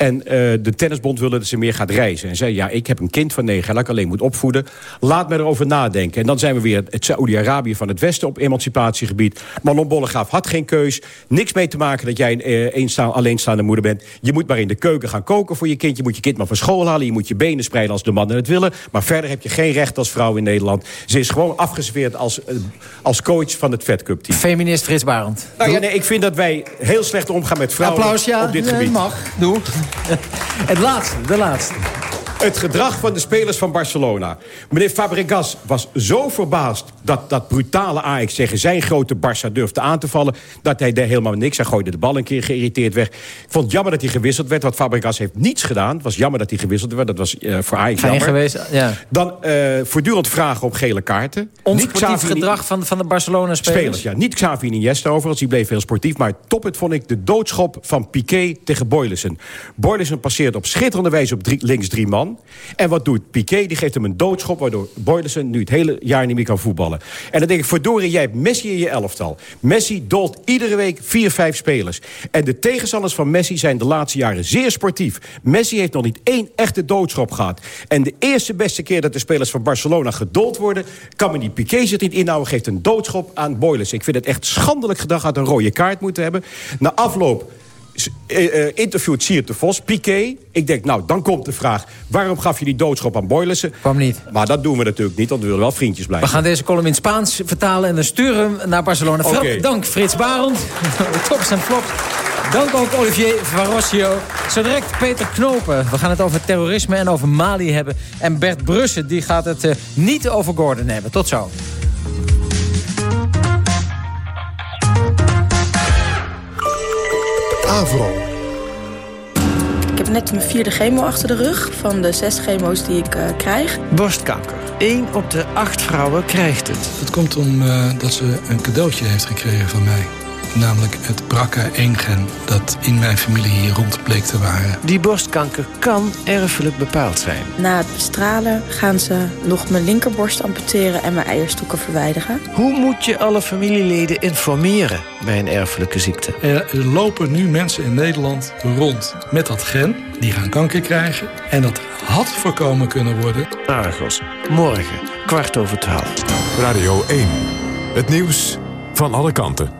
En eh, de tennisbond wilde dat ze meer gaat reizen. En zei, ja, ik heb een kind van negen dat ik alleen moet opvoeden. Laat me erover nadenken. En dan zijn we weer het Saoedi-Arabië van het Westen op emancipatiegebied. Manon Bollegraaf had geen keus. Niks mee te maken dat jij een eensta- alleenstaande moeder bent. Je moet maar in de keuken gaan koken voor je kind. Je moet je kind maar van school halen. Je moet je benen spreiden als de mannen het willen. Maar verder heb je geen recht als vrouw in Nederland. Ze is gewoon afgeserveerd als, eh, als coach van het Fed Cup team. Feminist Frits Barend. Nou ja, nee, ik vind dat wij heel slecht omgaan met vrouwen Applaus, ja. op dit gebied. mag. Doe. (laughs) Het laatste, de laatste. Het gedrag van de spelers van Barcelona. Meneer Fabregas was zo verbaasd dat dat brutale Ajax tegen zijn grote Barça durfde aan te vallen... dat hij deed helemaal niks. Hij gooide de bal een keer geïrriteerd weg. Ik vond het jammer dat hij gewisseld werd, want Fabregas heeft niets gedaan. Het was jammer dat hij gewisseld werd, dat was eh, voor Ajax Fijn jammer. geweest, ja. Dan eh, voortdurend vragen op gele kaarten. Onsportief gedrag van, van de Barcelona-spelers. Spelers, ja. Niet Xavi Iniesta overigens, die bleef heel sportief. Maar toppunt vond ik de doodschop van Piqué tegen Boylissen. Boylissen passeert op schitterende wijze op drie- links drie man. En wat doet Piqué? Die geeft hem een doodschop... waardoor Boylissen nu het hele jaar niet meer kan voetballen. En dan denk ik, verdorie, jij hebt Messi in je elftal. Messi dolt iedere week vier, vijf spelers. En de tegenstanders van Messi zijn de laatste jaren zeer sportief. Messi heeft nog niet één echte doodschop gehad. En de eerste beste keer dat de spelers van Barcelona gedold worden... kan men die Piqué zich niet inhouden, geeft een doodschop aan Boylissen. Ik vind het echt schandelijk gedrag, had een rode kaart moeten hebben. Na afloop interviewt Siert de Vos, Piqué. Ik denk, nou, dan komt de vraag... waarom gaf je die doodschop aan Boylissen? Kwam niet. Maar dat doen we natuurlijk niet, want we willen wel vriendjes We blijven. gaan deze column in Spaans vertalen en dan sturen we hem naar Barcelona. Dank Frits Barend. (laughs) Tops en flops. Dank ook Olivier Varosio. Zo direct Peter Knopen. We gaan het over terrorisme en over Mali hebben. En Bert Brussen die gaat het eh, niet over Gordon hebben. Tot zo. Avro. Ik heb net mijn vierde chemo achter de rug van de zes chemo's die ik eh, krijg. Borstkanker. 1 op de 8 vrouwen krijgt het. Het komt omdat dat ze een cadeautje heeft gekregen van mij. Namelijk het BRCA1-gen dat in mijn familie hier rond bleek te waren. Die borstkanker kan erfelijk bepaald zijn. Na het bestralen gaan ze nog mijn linkerborst amputeren en mijn eierstokken verwijderen. Hoe moet je alle familieleden informeren bij een erfelijke ziekte? Er lopen nu mensen in Nederland rond met dat gen. Die gaan kanker krijgen. En dat had voorkomen kunnen worden. Argos, morgen, kwart over twaalf. Radio 1. Het nieuws van alle kanten.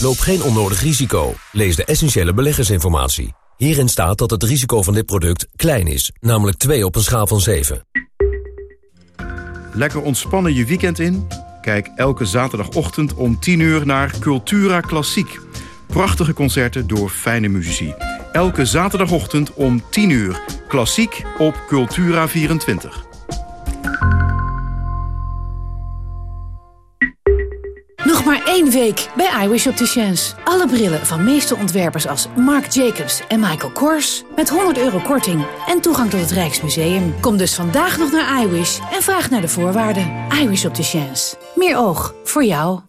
Loop geen onnodig risico. Lees de essentiële beleggersinformatie. Hierin staat dat het risico van dit product klein is, namelijk 2 op een schaal van 7. Lekker ontspannen je weekend in? Kijk elke zaterdagochtend om 10 uur naar Cultura Klassiek. Prachtige concerten door fijne muzici. Elke zaterdagochtend om 10 uur. Klassiek op Cultura 24. Maar één week bij iWish Opticians. Alle brillen van meeste ontwerpers als Marc Jacobs en Michael Kors... met 100 euro korting en toegang tot het Rijksmuseum. Kom dus vandaag nog naar iWish en vraag naar de voorwaarden. iWish Opticians. Meer oog voor jou.